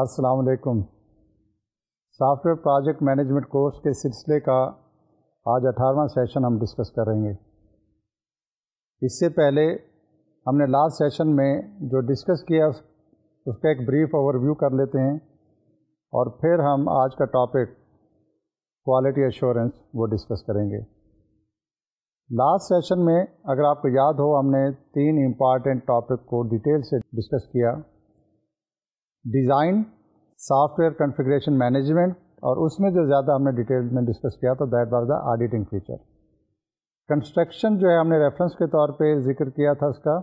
السلام علیکم۔ Software project management course کے سلسلے کا آج اٹھارہواں سیشن ہم ڈسکس کر رہے ہیں اس سے پہلے ہم نے لاسٹ سیشن میں جو ڈسکس کیا، اس کا ایک بریف اوور ویو کر لیتے ہیں۔ اور پھر ہم آج کا ٹاپک کوالٹی ایشورنس وہ ڈسکس کریں گے۔ لاسٹ سیشن میں اگر آپ کو یاد ہو، ہم نے تین امپارٹینٹ ٹاپک کو ڈیٹیل سے ڈسکس کیا۔ Design, software configuration management اور اس میں جو زیادہ ہم نے ڈیٹیل میں ڈسکس کیا تو that was the auditing feature. Construction جو ہے ہم نے ریفرنس کے طور پہ ذکر کیا تھا اس کا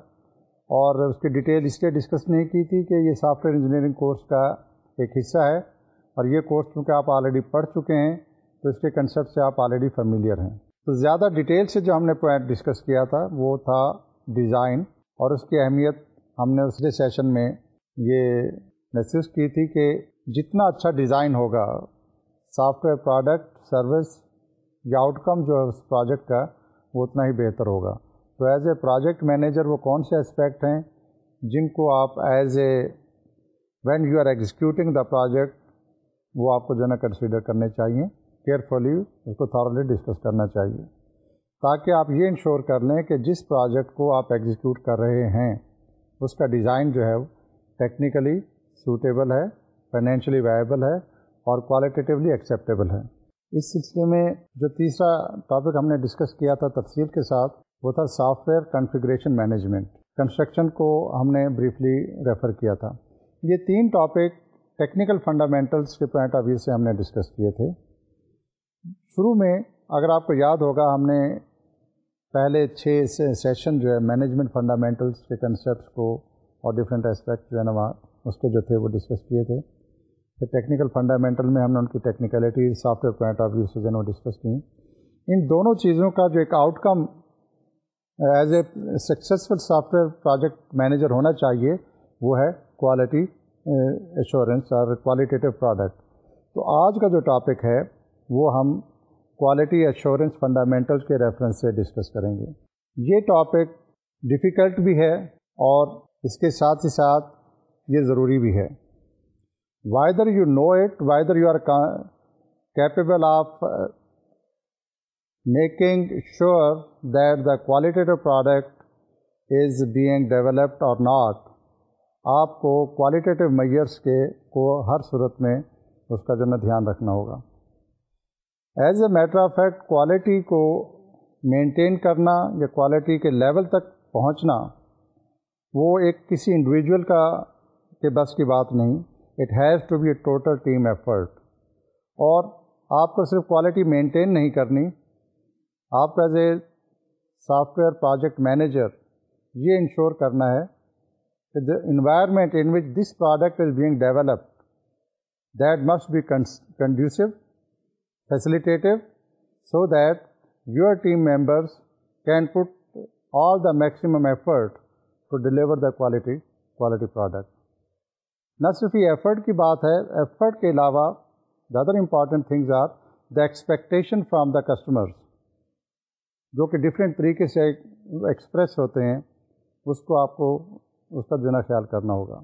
اور اس کی ڈیٹیل اس لیے ڈسکس نہیں کی تھی کہ یہ سافٹ ویئر انجینئرنگ کورس کا ایک حصہ ہے اور یہ کورس چونکہ آپ آلریڈی پڑھ چکے ہیں تو اس کے کنسیپٹ سے آپ آلریڈی فیملیئر ہیں۔ تو زیادہ ڈیٹیل سے جو ہم نے پوائنٹ ڈسکس کیا تھا وہ تھا ڈیزائن اور اس کی اہمیت ہم نے اس سیشن میں یہ محسوس کی تھی کہ جتنا اچھا ڈیزائن ہوگا سافٹ ویئر پروڈکٹ سروس یا آؤٹ کم جو ہے اس پروجیکٹ کا، وہ اتنا ہی بہتر ہوگا۔ تو ایز اے پروجیکٹ مینیجر وہ کون سے اسپیکٹ ہیں جن کو آپ as a when you are executing the project وہ آپ کو جو ہے نا کنسیڈر کرنے چاہیے۔ کیئرفلی اس کو تھارلی ڈسکس کرنا چاہیے۔ تاکہ آپ یہ انشور کر لیں کہ جس پروجیکٹ کو آپ ایگزیکیوٹ کر رہے ہیں، اس کا ڈیزائن جو ہے ٹیکنیکلی سوٹیبل ہے فائنینشلی وائبل ہے اور کوالٹیٹیولی ایکسیپٹیبل ہے۔ اس سلسلے میں جو تیسرا ٹاپک ہم نے ڈسکس کیا تھا تفصیل کے ساتھ، وہ تھا software configuration management construction کو ہم نے بریفلی ریفر کیا تھا۔ یہ تین ٹاپک ٹیکنیکل فنڈامنٹلس کے پوائنٹ آف ویو سے ہم نے ڈسکس کیے تھے۔ شروع میں اگر آپ کو یاد ہوگا، ہم نے پہلے چھ سیشن جو ہے مینجمنٹ فنڈامنٹلس کے کنسیپٹس کو اور ڈفرینٹ اسپیکٹ جو ہے نا وہاں اس کے جو تھے وہ ڈسکس کیے تھے۔ پھر ٹیکنیکل فنڈامنٹل میں ہم نے ان کی technicality software point of view سے جو ہے وہ ڈسکس کی۔ ان دونوں چیزوں کا جو ایک outcome as a successful software project manager ہونا چاہیے، وہ ہے کوالٹی ایشورنس uh, اور کوالٹیٹیو پروڈکٹ تو آج کا جو ٹاپک ہے، وہ ہم کوالٹی ایشورنس فنڈامنٹل کے ریفرنس سے ڈسکس کریں گے۔ یہ ٹاپک ڈیفیکلٹ بھی ہے اور اس کے ساتھ ہی ساتھ یہ ضروری بھی ہے۔ Whether you know it whether you are capable of making sure that the qualitative product is being developed اور ناٹ آپ کو کوالٹیٹیو میئرس کے، کو ہر صورت میں اس کا جو ہے دھیان رکھنا ہوگا۔ As a matter of fact quality کو مینٹین کرنا یا کوالٹی کے لیول تک پہنچنا وہ ایک کسی انڈیویجول کا کہ بس کی بات نہیں it has to be a total team effort اور آپ کو صرف کوالٹی مینٹین نہیں کرنی، آپ کو as a software project manager یہ انشور کرنا ہے کہ the environment in which this product is being developed that must be conducive facilitative so that your team members can put all the maximum effort to deliver the quality quality product نہ صرف یہ effort کی بات ہے effort کے علاوہ the other important things are the expectation from the customers جو کہ ڈفرینٹ طریقے سے ایکسپریس ہوتے ہیں، اس کو آپ کو اس کا جو ہے خیال کرنا ہوگا۔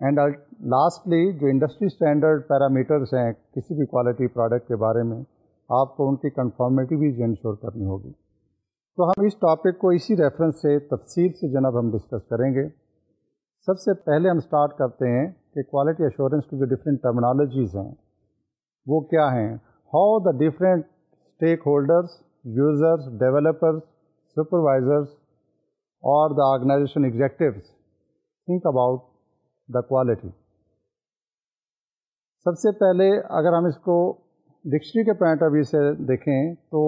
اینڈ لاسٹلی جو انڈسٹری اسٹینڈرڈ پیرامیٹرس ہیں کسی بھی کوالٹی پروڈکٹ کے بارے میں، آپ کو ان کی کنفارمیٹی بھی انشور کرنی ہوگی۔ تو ہم اس ٹاپک کو اسی ریفرنس سے تفصیل سے جناب ہم ڈسکس کریں گے۔ سب سے پہلے ہم اسٹارٹ کرتے ہیں کہ کوالٹی ایشورنس کی جو ڈفرینٹ ٹرمنالوجیز ہیں، وہ کیا ہیں؟ How the different stakeholders users developers supervisors اور the organization executives think about the quality سب سے پہلے اگر ہم اس کو ڈکشنری کے پوائنٹ آف ویو سے دیکھیں تو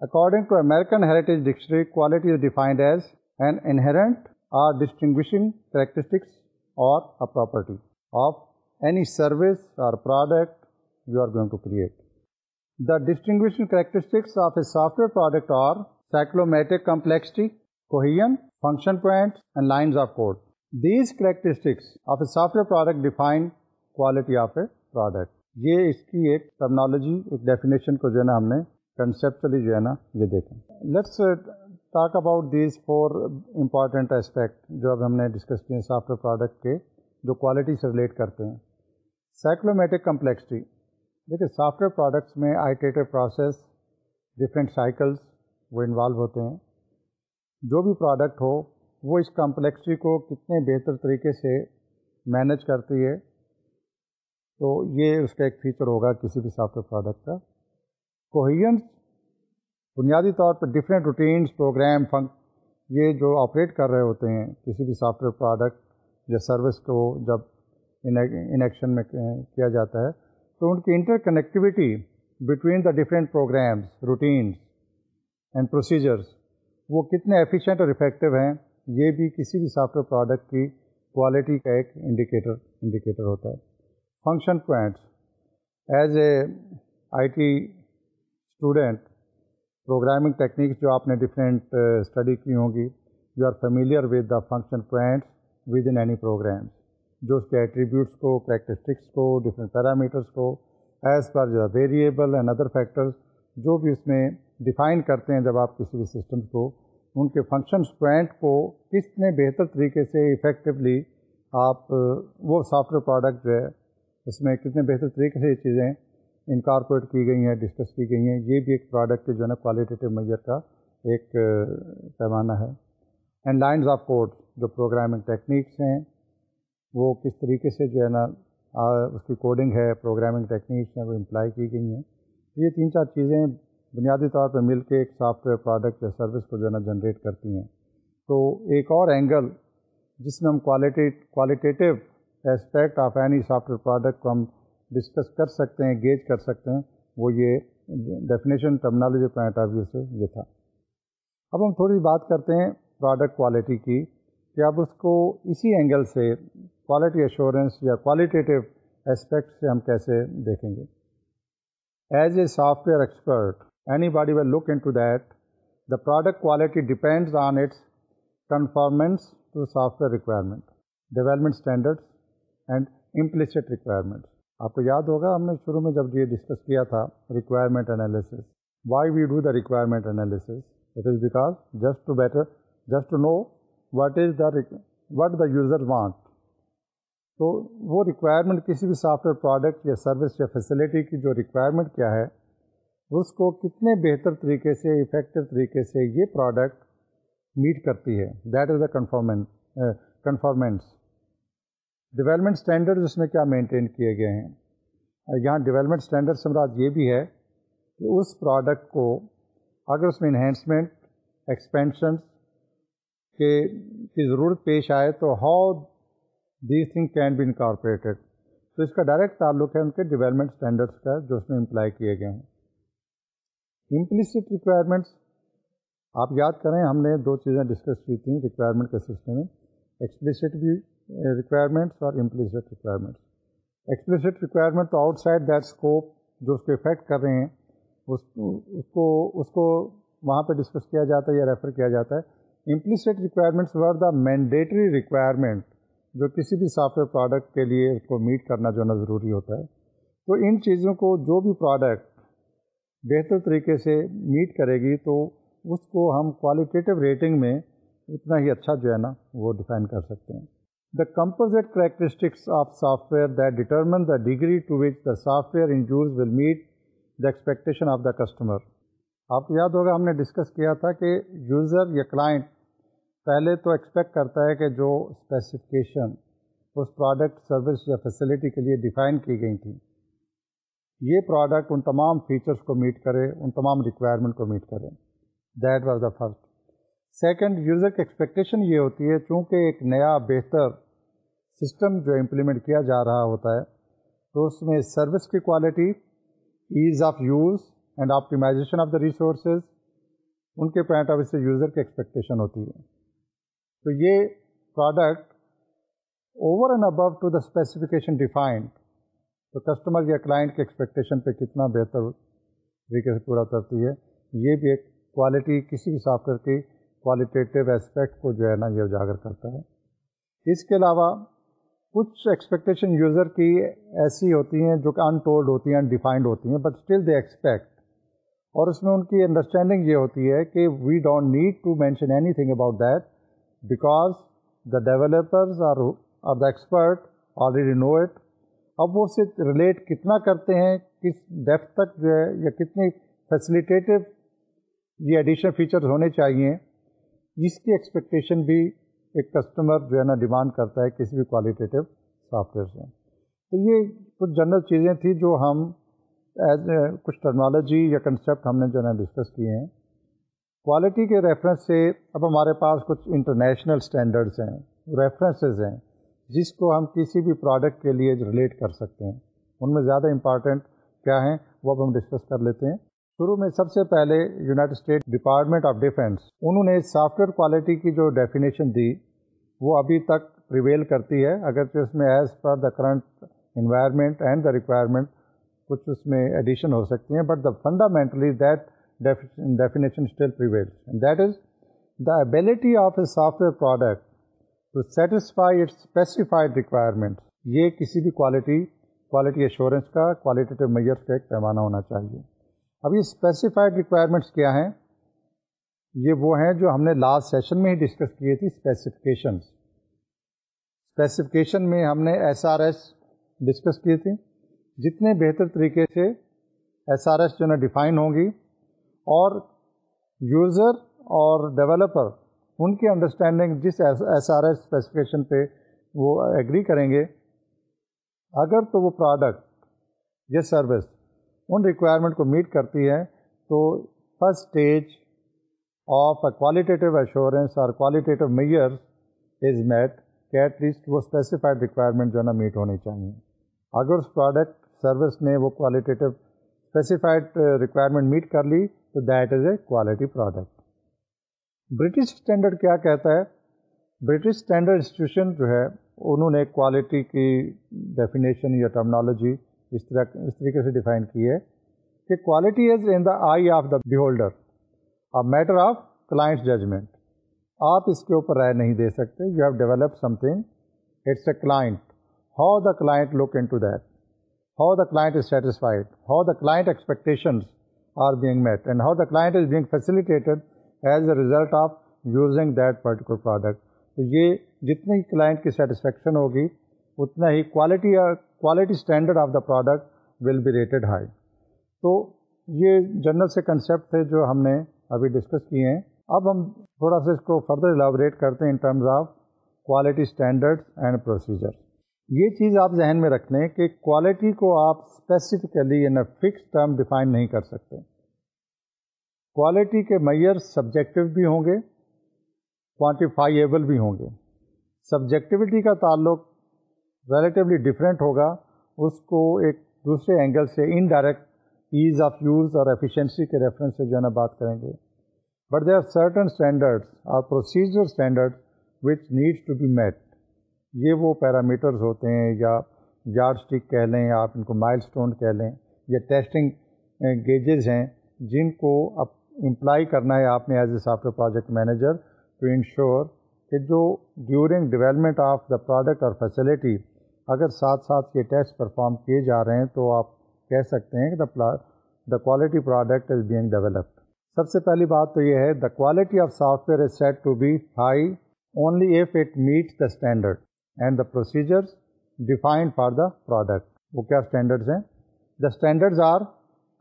according to American heritage dictionary quality is defined as an inherent are distinguishing characteristics or a property of any service or product you are going to create. The distinguishing characteristics of a software product are cyclomatic complexity, cohesion, function points, and lines of code. These characteristics of a software product define quality of a product. یہ اس کی ایک terminology ایک definition کو جو ہے نا ہم نے کنسیپچلی جو ہے نا یہ دیکھیں let's talk about these four important aspect جو اب ہم نے ڈسکس کیے ہیں سافٹ ویئر پروڈکٹ کے جو کوالٹی سے ریلیٹ کرتے ہیں۔ سائیکلومیٹک کمپلیکسٹی دیکھیے سافٹ ویئر پروڈکٹس میں آئیٹیٹو پروسیس ڈفرینٹ سائیکلس وہ انوالو ہوتے ہیں۔ جو بھی پروڈکٹ ہو، وہ اس کمپلیکسٹی کو کتنے بہتر طریقے سے مینج کرتی ہے۔ تو یہ اس کا ایک فیچر ہوگا کسی بھی سافٹ ویئر پروڈکٹ کا۔ کوہینس بنیادی طور پر ڈفرینٹ روٹینس پروگرام فنک یہ جو آپریٹ کر رہے ہوتے ہیں کسی بھی سافٹ ویئر پروڈکٹ یا سروس کو جب ان ایکشن میں کیا جاتا ہے، تو ان کی interconnectivity between the different programs routines and procedures وہ کتنے ایفیشینٹ اور افیکٹو ہیں، یہ بھی کسی بھی سافٹ ویئر پروڈکٹ کی کوالٹی کا ایک انڈیکیٹر انڈیکیٹر ہوتا ہے۔ Function points as a I T student programming techniques جو آپ نے ڈفرینٹ اسٹڈی uh, کی ہوں گی you are familiar with the function points with in any programs جو اس کے ایٹریبیوٹس کو کریکٹرسٹکس کو ڈفرینٹ پیرامیٹرس کو as per variable and other factors جو بھی اس میں ڈیفائن کرتے ہیں جب آپ کسی بھی سسٹم کو، ان کے فنکشنس پوائنٹ کو کتنے بہتر طریقے سے افیکٹولی آپ، وہ سافٹ ویئر پروڈکٹ جو ہے، اس میں کتنے بہتر طریقے سے یہ چیزیں انکارپوریٹ کی گئی ہیں ڈسکس کی گئی ہیں، یہ بھی ایک پروڈکٹ جو ہے نا کوالٹیٹیو میجر کا ایک، پیمانہ ہے. اینڈ لائنز آف کوڈ جو پروگرامنگ ٹیکنیکس ہیں، وہ کس طریقے سے جو ہے نا اس کی کوڈنگ ہے پروگرامنگ ٹیکنیکس ہیں، وہ امپلائی کی گئی ہیں۔ یہ تین چار چیزیں بنیادی طور پہ مل کے ایک سافٹ ویئر پروڈکٹ یا سروس کو جو ہے نا جنریٹ کرتی ہیں۔ تو ایک اور اینگل جس میں ہم quality qualitative aspect of any software product کو ہم ڈسکس کر سکتے ہیں گیج کر سکتے ہیں، وہ یہ definition terminology point of view سے یہ تھا۔ اب ہم تھوڑی بات کرتے ہیں پروڈکٹ کوالٹی کی۔ کہ اب اس کو اسی اینگل سے کوالٹی ایشورنس یا کوالٹیٹیو اسپیکٹ سے ہم کیسے دیکھیں گے. As a software expert anybody will look into that the product quality depends on its conformance to software requirement development standards and implicit requirements آپ کو یاد ہوگا، ہم نے شروع میں جب یہ ڈسکس کیا تھا requirement analysis why we do the requirement analysis it is because just to better just to know what is the what the user want تو وہ ریکوائرمنٹ کسی بھی سافٹ ویئر پروڈکٹ یا سروس یا فیسلٹی کی جو ریکوائرمنٹ کیا ہے، اس کو کتنے بہتر طریقے سے افیکٹو طریقے سے یہ پروڈکٹ میٹ کرتی ہے۔ That is the conformant conformance development standard اس میں کیا مینٹین کیے گئے ہیں۔ uh, یہاں ڈیولپمنٹ اسٹینڈرڈ سے مراد یہ بھی ہے کہ اس پروڈکٹ کو اگر اس میں انہینسمنٹ ایکسپینشن کے کی ضرورت پیش آئے تو how these thing can be incorporated تو اس کا ڈائریکٹ تعلق ہے ان کے ڈیولپمنٹ اسٹینڈرڈس کا جو اس میں امپلائی کیے گئے ہیں امپلیسٹ ریکوائرمنٹس آپ یاد کریں ہم نے دو چیزیں ڈسکس کی تھیں ریکوائرمنٹ کے سلسلے میں۔ ایکسپلیسٹ بھی ریکوائرمنٹس اور امپلیسٹ ریکوائرمنٹس ایکسپلیسٹ ریکوائرمنٹ تو آؤٹ سائڈ دیٹ اسکوپ جو اس کو افیکٹ کر رہے ہیں، اس کو اس کو وہاں پہ ڈسکس کیا جاتا ہے یا ریفر کیا جاتا ہے۔ Implicit requirements or the mandatory requirement جو کسی بھی سافٹ ویئر پروڈکٹ کے لیے اس کو میٹ کرنا جو نا ضروری ہوتا ہے۔ تو ان چیزوں کو جو بھی پروڈکٹ بہتر طریقے سے میٹ کرے گی تو اس کو ہم کوالٹیٹیو ریٹنگ میں اتنا ہی اچھا جو ہے نا وہ ڈیفائن کر سکتے ہیں۔ The composite characteristics of software that determine the degree to which the software in use will meet the expectation of the customer آپ کو یاد ہوگا ہم نے ڈسکس کیا تھا کہ یوزر یا کلائنٹ پہلے تو ایکسپیکٹ کرتا ہے کہ جو اسپیسیفکیشن اس پروڈکٹ سروس یا فیسلٹی کے لیے ڈیفائن کی گئی تھیں یہ پروڈکٹ ان تمام فیچرس کو میٹ کرے، ان تمام ریکوائرمنٹ کو میٹ کرے۔ That was the first second user کی ایکسپیکٹیشن یہ ہوتی ہے، چونکہ ایک نیا بہتر سسٹم جو امپلیمنٹ کیا جا رہا ہوتا ہے، تو اس میں سروس کی quality ease of use and optimization of the resources ان کے پوائنٹ آف سے یوزر کی ایکسپیکٹیشن ہوتی ہے۔ تو یہ product over and above to the specification defined تو کسٹمر یا کلائنٹ کے ایکسپیکٹیشن پہ کتنا بہتر طریقے سے پورا کرتی ہے، یہ بھی ایک کوالٹی کسی بھی سافٹ ویئر کی کوالٹیٹیو اسپیکٹ کو جو ہے نا یہ اجاگر کرتا ہے۔ اس کے علاوہ کچھ ایکسپیکٹیشن یوزر کی ایسی ہوتی ہیں جو کہ ان ٹولڈ ہوتی ہیں انڈیفائنڈ ہوتی ہیں بٹ اسٹل دے ایکسپیکٹ اور اس میں ان کی انڈرسٹینڈنگ یہ ہوتی ہے کہ we don't need to mention anything about that because the developers are are the expert already know it اب وہ اسے ریلیٹ کتنا کرتے ہیں، کس ڈیپتھ تک جو ہے، یا کتنی فیسلیٹیو یہ ایڈیشنل فیچرز ہونے چاہیے، اس کی ایکسپیکٹیشن بھی ایک کسٹمر جو ہے نا ڈیمانڈ کرتا ہے کسی بھی کوالٹیٹیو سافٹ ویئر سے۔ تو یہ کچھ جنرل چیزیں تھیں جو ہم ایز کچھ ٹیکنالوجی یا کنسیپٹ ہم نے جو ہے نا ڈسکس کیے ہیں۔ کوالٹی کے ریفرنس سے اب ہمارے پاس کچھ انٹرنیشنل اسٹینڈرڈس ہیں ریفرنسز ہیں، جس کو ہم کسی بھی پروڈکٹ کے لیے ریلیٹ کر سکتے ہیں۔ ان میں زیادہ امپارٹنٹ کیا ہیں، وہ اب ہم ڈسکس کر لیتے ہیں۔ شروع میں سب سے پہلے United State Department of Defense انہوں نے سافٹ ویئر کوالٹی کی جو ڈیفینیشن دی، وہ ابھی تک پریویل کرتی ہے۔ اگرچہ اس میں as per the current environment and the requirement کچھ اس میں ایڈیشن ہو سکتی ہیں but the fundamentally that definition still prevail that is the ability of a software product to satisfy its specified requirement یہ کسی بھی کوالٹی کوالٹی ایشورنس کا کوالٹیٹیو میئرس کا ایک پیمانہ ہونا چاہیے۔ اب یہ اسپیسیفائڈ ریکوائرمنٹس کیا ہیں؟ یہ وہ ہیں جو ہم نے لاسٹ سیشن میں ہی ڈسکس کی تھی اسپیسیفکیشنس اسپیسیفکیشن میں ہم نے ایس آر ایس ڈسکس کی تھی جتنے بہتر طریقے سے ایس آر ایس جو ہے ڈیفائن ہوں گی اور یوزر اور ڈیولپر ان کی انڈرسٹینڈنگ جس ایس آر ایس اسپیسیفکیشن پہ وہ ایگری کریں گے، اگر تو وہ پروڈکٹ یا سروس ان ریکوائرمنٹ کو میٹ کرتی ہے، تو first stage of a qualitative assurance اور کوالٹیٹیو میئر از میٹ کہ ایٹ لیسٹ وہ اسپیسیفائڈ ریکوائرمنٹ جو ہے نا میٹ ہونی چاہیے۔ اگر اس پروڈکٹ سروس نے وہ کوالٹیٹیو اسپیسیفائڈ ریکوائرمنٹ میٹ کر لی، تو that is a quality product British standard کیا کہتا ہے؟ برٹش اسٹینڈرڈ انسٹیٹیوشن جو ہے، انہوں نے کوالٹی کی ڈیفینیشن یا ٹرمنالوجی اس طرح، اس طریقے سے ڈیفائن کی ہے کہ quality is in the eye of the beholder matter of client judgement آپ اس کے اوپر رائے نہیں دے سکتے you have develop something it's a client how the client look into that how the client is satisfied how the client expectations are being met and how the client is being facilitated as a result of using that particular product تو یہ جتنی client کی satisfaction ہوگی، اتنا ہی quality quality standard of the product will be rated high تو یہ general سے concept تھے جو ہم نے ابھی ڈسکس کیے ہیں۔ اب ہم تھوڑا سا اس کو فردر الابریٹ کرتے ہیں in terms of quality standard and procedure یہ چیز آپ ذہن میں رکھ لیں کہ کوالٹی کو آپ specifically in a fix term define نہیں کر سکتے۔ کوالٹی کے میئر سبجیکٹو بھی ہوں گے کوانٹیفائیبل بھی ہوں گے۔ سبجیکٹیوٹی کا تعلق ریلیٹیولی ڈفرینٹ ہوگا، اس کو ایک دوسرے اینگل سے انڈائریکٹ ایز آف یوز اور ایفیشینسی کے ریفرنس سے جو ہے نا بات کریں گے۔ But they are certain standards اور procedure standard which needs to be met یہ وہ پیرامیٹرز ہوتے ہیں یا یارڈ اسٹک کہہ لیں یا آپ ان کو مائل اسٹون کہہ لیں یا ٹیسٹنگ گیجز ہیں جن کو اب امپلائی کرنا ہے آپ نے as a software project manager to ensure کہ جو during development of the product اور فیسلٹی اگر ساتھ ساتھ یہ ٹیسٹ پرفارم کیے جا رہے ہیں تو آپ کہہ سکتے ہیں کہ the the quality product is being developed سب سے پہلی بات تو یہ ہے the quality of software is set to be high only if it meets the standard and the procedures defined for the product وہ کیا اسٹینڈرڈز ہیں؟ The standards are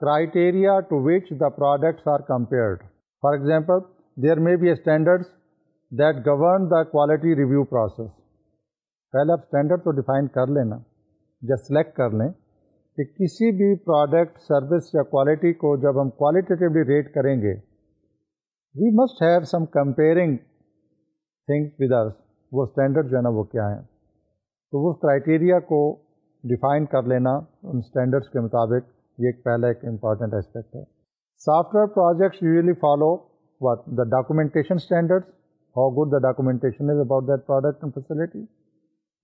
criteria to which the products are compared for example there may be a standards that govern the quality review process پہلے آپ standard تو define کر لینا یا select کر لیں کہ کسی بھی پروڈکٹ سروس یا کوالٹی کو جب ہم کوالٹیٹیولی ریٹ کریں گے we must have some comparing things with اس وہ اسٹینڈرڈ جو ہے نا وہ کیا ہیں؟ تو اس کرائٹیریا کو ڈیفائن کر لینا ان اسٹینڈرڈس کے مطابق یہ ایک پہلا ایک امپارٹنٹ اسپیکٹ ہے۔ Software projects usually follow what the documentation standards how good the documentation is about that product and facility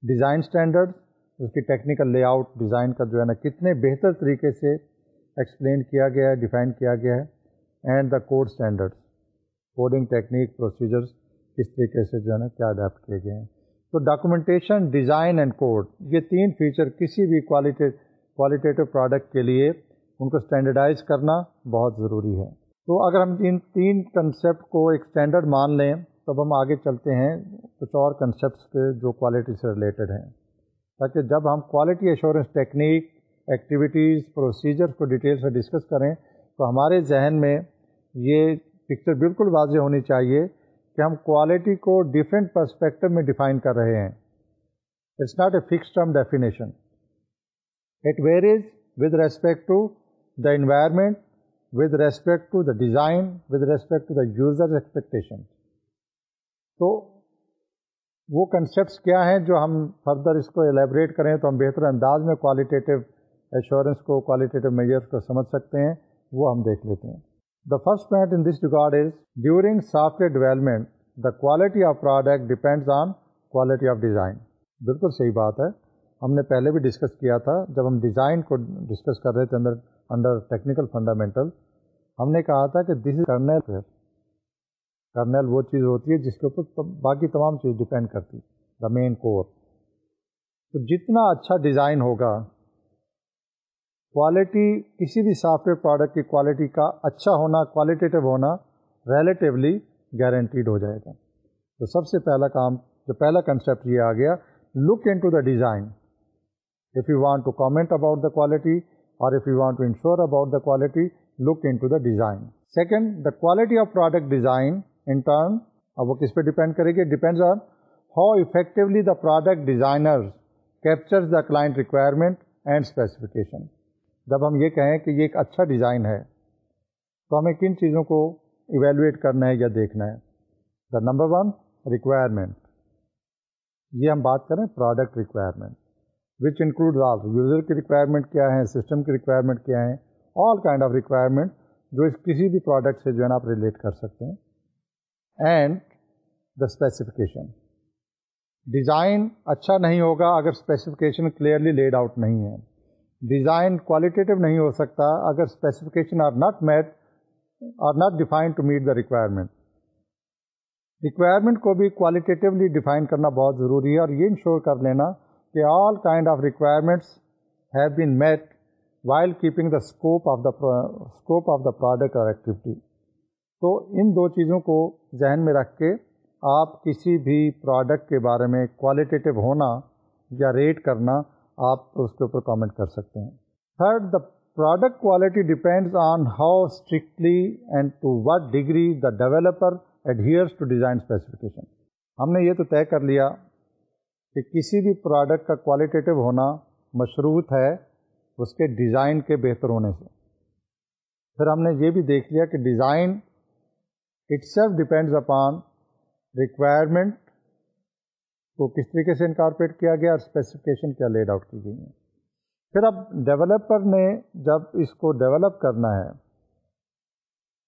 design standard اس کی ٹیکنیکل لے آؤٹ ڈیزائن کا جو ہے نا کتنے بہتر طریقے سے ایکسپلین کیا گیا ہے ڈیفائن کیا گیا ہے and the code standard coding technique procedures کس طریقے سے جو ہے نا کیا اڈیپٹ کیے گئے ہیں۔ تو ڈاکومنٹیشن ڈیزائن اینڈ کوڈ یہ تین فیچر کسی بھی کوالٹی کوالٹیٹیو پروڈکٹ کے لیے ان کو اسٹینڈرڈائز کرنا بہت ضروری ہے۔ تو اگر ہم ان تین کنسیپٹ کو ایک اسٹینڈرڈ مان لیں، تب ہم آگے چلتے ہیں کچھ اور کنسیپٹس کے جو کوالٹی سے ریلیٹڈ ہیں۔ تاکہ جب ہم quality assurance technique activities procedure کو ڈیٹیل سے ڈسکس کریں، تو ہمارے ذہن میں یہ پکچر بالکل واضح ہونی چاہیے کہ ہم کوالٹی کو ڈفرینٹ پرسپیکٹو میں ڈیفائن کر رہے ہیں۔ It's not a fix term definition it varies with respect to the environment with respect to the design with respect to the user expectation تو وہ کنسیپٹس کیا ہیں جو ہم فردر اس کو ایلیبریٹ کریں تو ہم بہتر انداز میں کوالٹیٹیو ایشورنس کو کوالٹیٹیو میجرس کو سمجھ سکتے ہیں، وہ ہم دیکھ لیتے ہیں۔ The first point in this record is during software development the quality of product depends on quality of design بالکل صحیح بات ہے۔ ہم نے پہلے بھی ڈسکس کیا تھا، جب ہم ڈیزائن کو ڈسکس کر رہے تھے اندر انڈر ٹیکنیکل فنڈامنٹل ہم نے کہا تھا کہ دس از کرنل کرنل وہ چیز ہوتی ہے جس کے اوپر باقی تمام چیز ڈپینڈ کرتی دا مین کور تو جتنا اچھا ڈیزائن ہوگا کوالٹی کسی بھی سافٹ ویئر پروڈکٹ کی کوالٹی کا اچھا ہونا کوالٹیٹیو ہونا ریلیٹیولی گارنٹیڈ ہو جائے گا تو سب سے پہلا کام جو پہلا کنسیپٹ یہ آ گیا look into the design if you want to comment about the quality اور if you want to ensure about the quality look into the design second the quality of product design in turn اب وہ کس پہ depend کرے گی depends on how effectively the product designer captures the client requirement and specification جب ہم یہ کہیں کہ یہ ایک اچھا ڈیزائن ہے، تو ہمیں کن چیزوں کو ایویلویٹ کرنا ہے یا دیکھنا ہے؟ دا نمبر ون ریکوائرمنٹ یہ ہم بات کریں product requirement which include all user کی ریکوائرمنٹ کیا ہے سسٹم کی ریکوائرمنٹ کیا ہے؟ آل کائنڈ آف ریکوائرمنٹ جو اس کسی بھی پروڈکٹ سے جو ہے نا آپ ریلیٹ کر سکتے ہیں۔ اینڈ دا اسپیسیفکیشن ڈیزائن اچھا نہیں ہوگا اگر اسپیسیفکیشن کلیئرلی لیڈ آؤٹ نہیں ہے۔ ڈیزائن کوالٹیٹیو نہیں ہو سکتا اگر specification are not met or not define to meet the requirement requirement کو بھی کوالٹیٹیولی ڈیفائن کرنا بہت ضروری ہے اور یہ انشور کر لینا کہ all kind of requirements have been met while keeping the scope of the scope of the product اور ایکٹیویٹی تو ان دو چیزوں کو ذہن میں رکھ کے آپ کسی بھی پروڈکٹ کے بارے میں کوالٹیٹیو ہونا یا ریٹ کرنا آپ اس کے اوپر کامنٹ کر سکتے ہیں۔ Third the product quality depends on how strictly and to what degree the developer adheres to design specification ہم نے یہ تو طے کر لیا کہ کسی بھی پروڈکٹ کا کوالٹیٹیو ہونا مشروط ہے اس کے ڈیزائن کے بہتر ہونے سے۔ پھر ہم نے یہ بھی دیکھ لیا کہ design itself depends upon requirement کو کس طریقے سے انکارپریٹ کیا گیا اور اسپیسیفکیشن کیا لیڈ آؤٹ کی گئی ہیں؟ پھر اب ڈیولپر نے جب اس کو ڈیولپ کرنا ہے،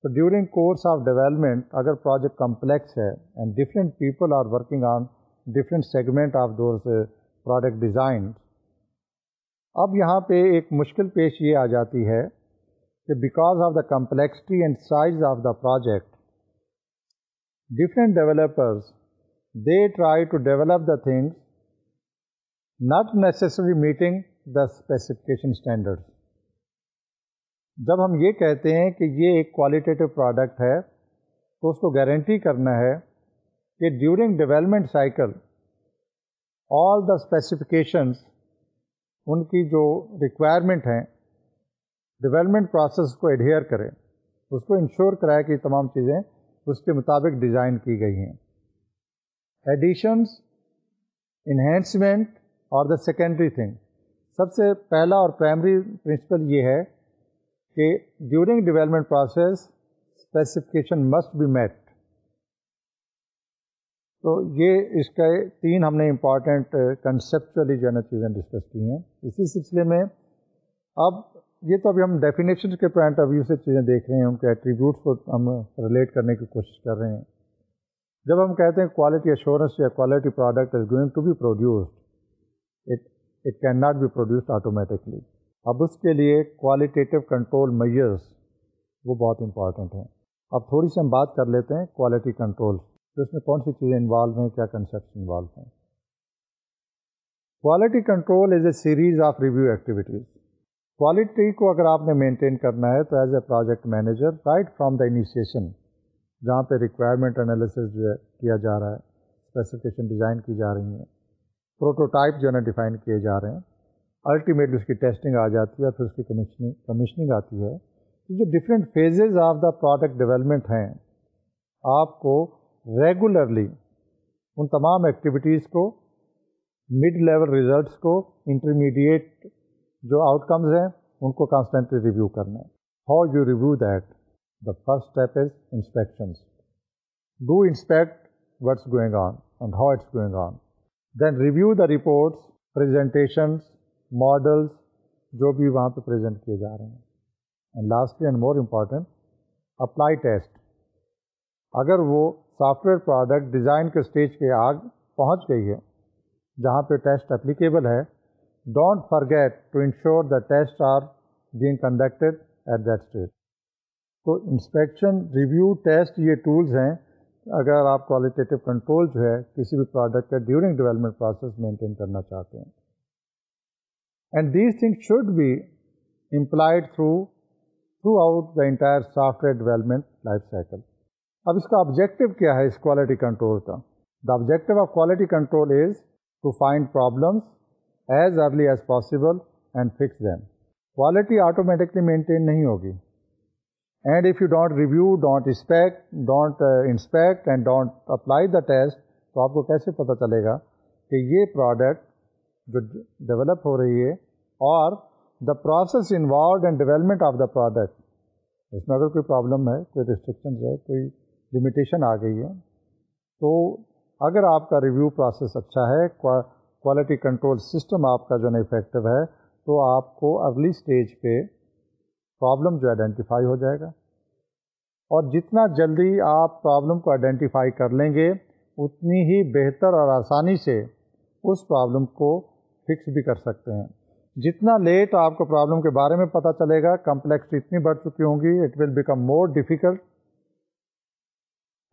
تو ڈیورنگ کورس آف ڈیولپمنٹ اگر پروجیکٹ کمپلیکس ہے and different people are working on different segment of those product design اب یہاں پہ ایک مشکل پیش یہ آ جاتی ہے کہ because of the complexity and size of the project different developers they try to develop the things not necessary meeting the specification standard جب ہم یہ کہتے ہیں کہ یہ ایک کوالٹیٹیو پروڈکٹ ہے، تو اس کو گارنٹی کرنا ہے کہ during development cycle all the specifications ان کی جو ریکوائرمنٹ ہیں ڈیولپمنٹ پروسیس کو ایڈہیئر کرے اس کو انشور کرائے کہ تمام چیزیں اس کے مطابق ڈیزائن کی گئی ہیں۔ ایڈیشنس انہینسمنٹ اور دا سیکنڈری تھنگ سب سے پہلا اور پرائمری پرنسپل یہ ہے کہ during development process specification must be met تو یہ اس کے تین ہم نے امپورٹنٹ کنسیپچلی uh, جو ہے نا چیزیں ڈسکس کی ہیں. اسی سلسلے میں اب یہ تو ابھی ہم ڈیفینیشن کے پوائنٹ آف ویو سے چیزیں دیکھ رہے ہیں، ان کے ایٹریبیوٹس کو ہم ریلیٹ کرنے کی کوشش کر رہے ہیں۔ جب ہم کہتے ہیں کوالٹی ایشورنس یا quality product is going to be produced it it can not be produced automatically اب اس کے لیے کوالٹیٹیو کنٹرول میئرس وہ بہت امپارٹنٹ ہیں۔ اب تھوڑی سی ہم بات کر لیتے ہیں کوالٹی کنٹرول تو اس میں کون سی چیزیں انوالو ہیں؟ کیا کنسیپٹس انوالو ہیں؟ Quality control is a series of review activities quality کو اگر آپ نے مینٹین کرنا ہے تو as a project manager right from the initiation جہاں پہ ریکوائرمنٹ انالیسز جو ہے کیا جا رہا ہے اسپیسیفکیشن ڈیزائن کی جا رہی ہیں پروٹوٹائپ جو ہے نا ڈیفائن کیے جا رہے ہیں۔ الٹیمیٹلی اس کی ٹیسٹنگ آ جاتی ہے پھر اس کی کمیشننگ کمیشننگ آتی ہے۔ جو different phases of the product development ہیں، آپ کو ریگولرلی ان تمام ایکٹیویٹیز کو مڈ لیول ریزلٹس کو انٹرمیڈیٹ جو آؤٹ کمز ہیں، ان کو کانسٹنٹلی ریویو کرنا ہے۔ How you review that the first step is inspections do inspect what's going on and how it's going on then review the reports presentations models جو بھی وہاں پہ پریزنٹ کیے جا رہے ہیں. And lastly and more important apply test اگر وہ سافٹ ویئر پروڈکٹ ڈیزائن کے اسٹیج کے آگ پہنچ گئی ہے، جہاں پہ ٹیسٹ اپلیکیبل ہے don't forget to ensure the test are being conducted at that stage تو انسپیکشن ریویو ٹیسٹ یہ ٹولز ہیں۔ اگر آپ کوالٹیٹیو کنٹرول جو ہے کسی بھی پروڈکٹ کا ڈیورنگ ڈیولپمنٹ پروسیس مینٹین کرنا چاہتے ہیں۔ And these thing should be employed through throughout the entire software development life cycle اب اس کا آبجیکٹو کیا ہے اس کوالٹی کنٹرول کا؟ The objective of quality control is to find problems as early as possible and fix them quality automatically maintain نہیں ہوگی۔ And if you don't review don't expect don't inspect and don't apply the test تو آپ کو کیسے پتہ چلے گا کہ یہ پروڈکٹ جو ڈیولپ ہو رہی ہے اور the process involved and development of the product اس میں اگر کوئی پرابلم ہے، کوئی ریسٹرکشنز ہے، کوئی لمیٹیشن آ گئی ہے، تو اگر آپ کا ریویو پروسیس اچھا ہے کوالٹی کنٹرول سسٹم آپ کا جو نا افیکٹو ہے، تو آپ کو ارلی اسٹیج پہ پرابلم جو آئیڈینٹیفائی ہو جائے گا۔ اور جتنا جلدی آپ پرابلم کو آئیڈینٹیفائی کر لیں گے، اتنی ہی بہتر اور آسانی سے اس پرابلم کو فکس بھی کر سکتے ہیں۔ جتنا لیٹ آپ کو پرابلم کے بارے میں پتہ چلے گا کمپلیکس اتنی بڑھ چکی ہوں گی it will become more difficult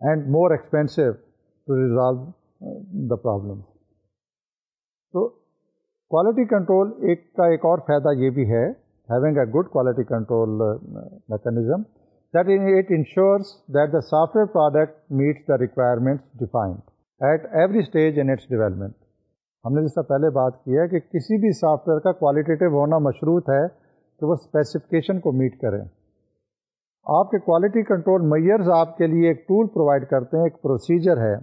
and more expensive to resolve the problem تو کوالٹی کنٹرول ایک کا ایک اور فائدہ یہ بھی ہے having a good quality control mechanism that it ensures that the software product meets the requirement defined at every stage in its development ہم نے جس طرح پہلے بات کی ہے کہ کسی بھی سافٹ ویئر کا کوالٹیٹیو ہونا مشروط ہے کہ وہ اسپیسیفکیشن کو میٹ کریں آپ کے کوالٹی کنٹرول میئرز آپ کے لیے ایک ٹول پرووائڈ کرتے ہیں، ایک پروسیجر ہے،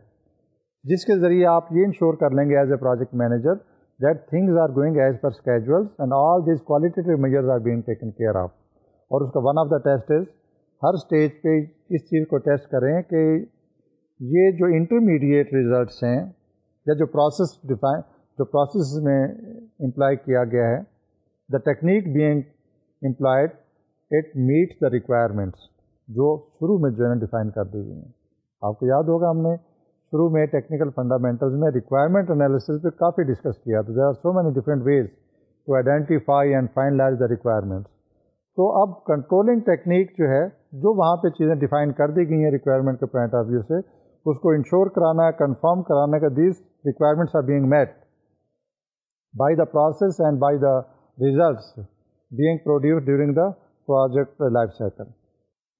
جس کے ذریعے آپ یہ انشور کر لیں گے as a project manager that things are going as per schedules and all these qualitative measures are being taken care of اور اس کا one of the test is Hare stage پہ اس چیز کو ٹیسٹ کریں کہ یہ جو انٹرمیڈیٹ ریزلٹس ہیں یا جو پروسیس ڈیفائن جو پروسیس میں امپلائی کیا گیا ہے the technique being employed it meets the requirements جو شروع میں جو ہے نا ڈیفائن کر دی گئی ہیں۔ آپ کو یاد ہوگا ہم نے شروع میں ٹیکنیکل فنڈامنٹلز میں ریکوائرمنٹ انالیسز پہ کافی ڈسکس کیا تو there are so many different ways to identify and finalize the requirements تو اب کنٹرولنگ ٹیکنیک جو ہے، جو وہاں پہ چیزیں ڈیفائن کر دی گئی ہیں ریکوائرمنٹ کے پوائنٹ آف ویو سے، اس کو انشور کرانا ہے کنفرم کرانا کا these requirements are being met by the process and by the results being produce during the project life cycle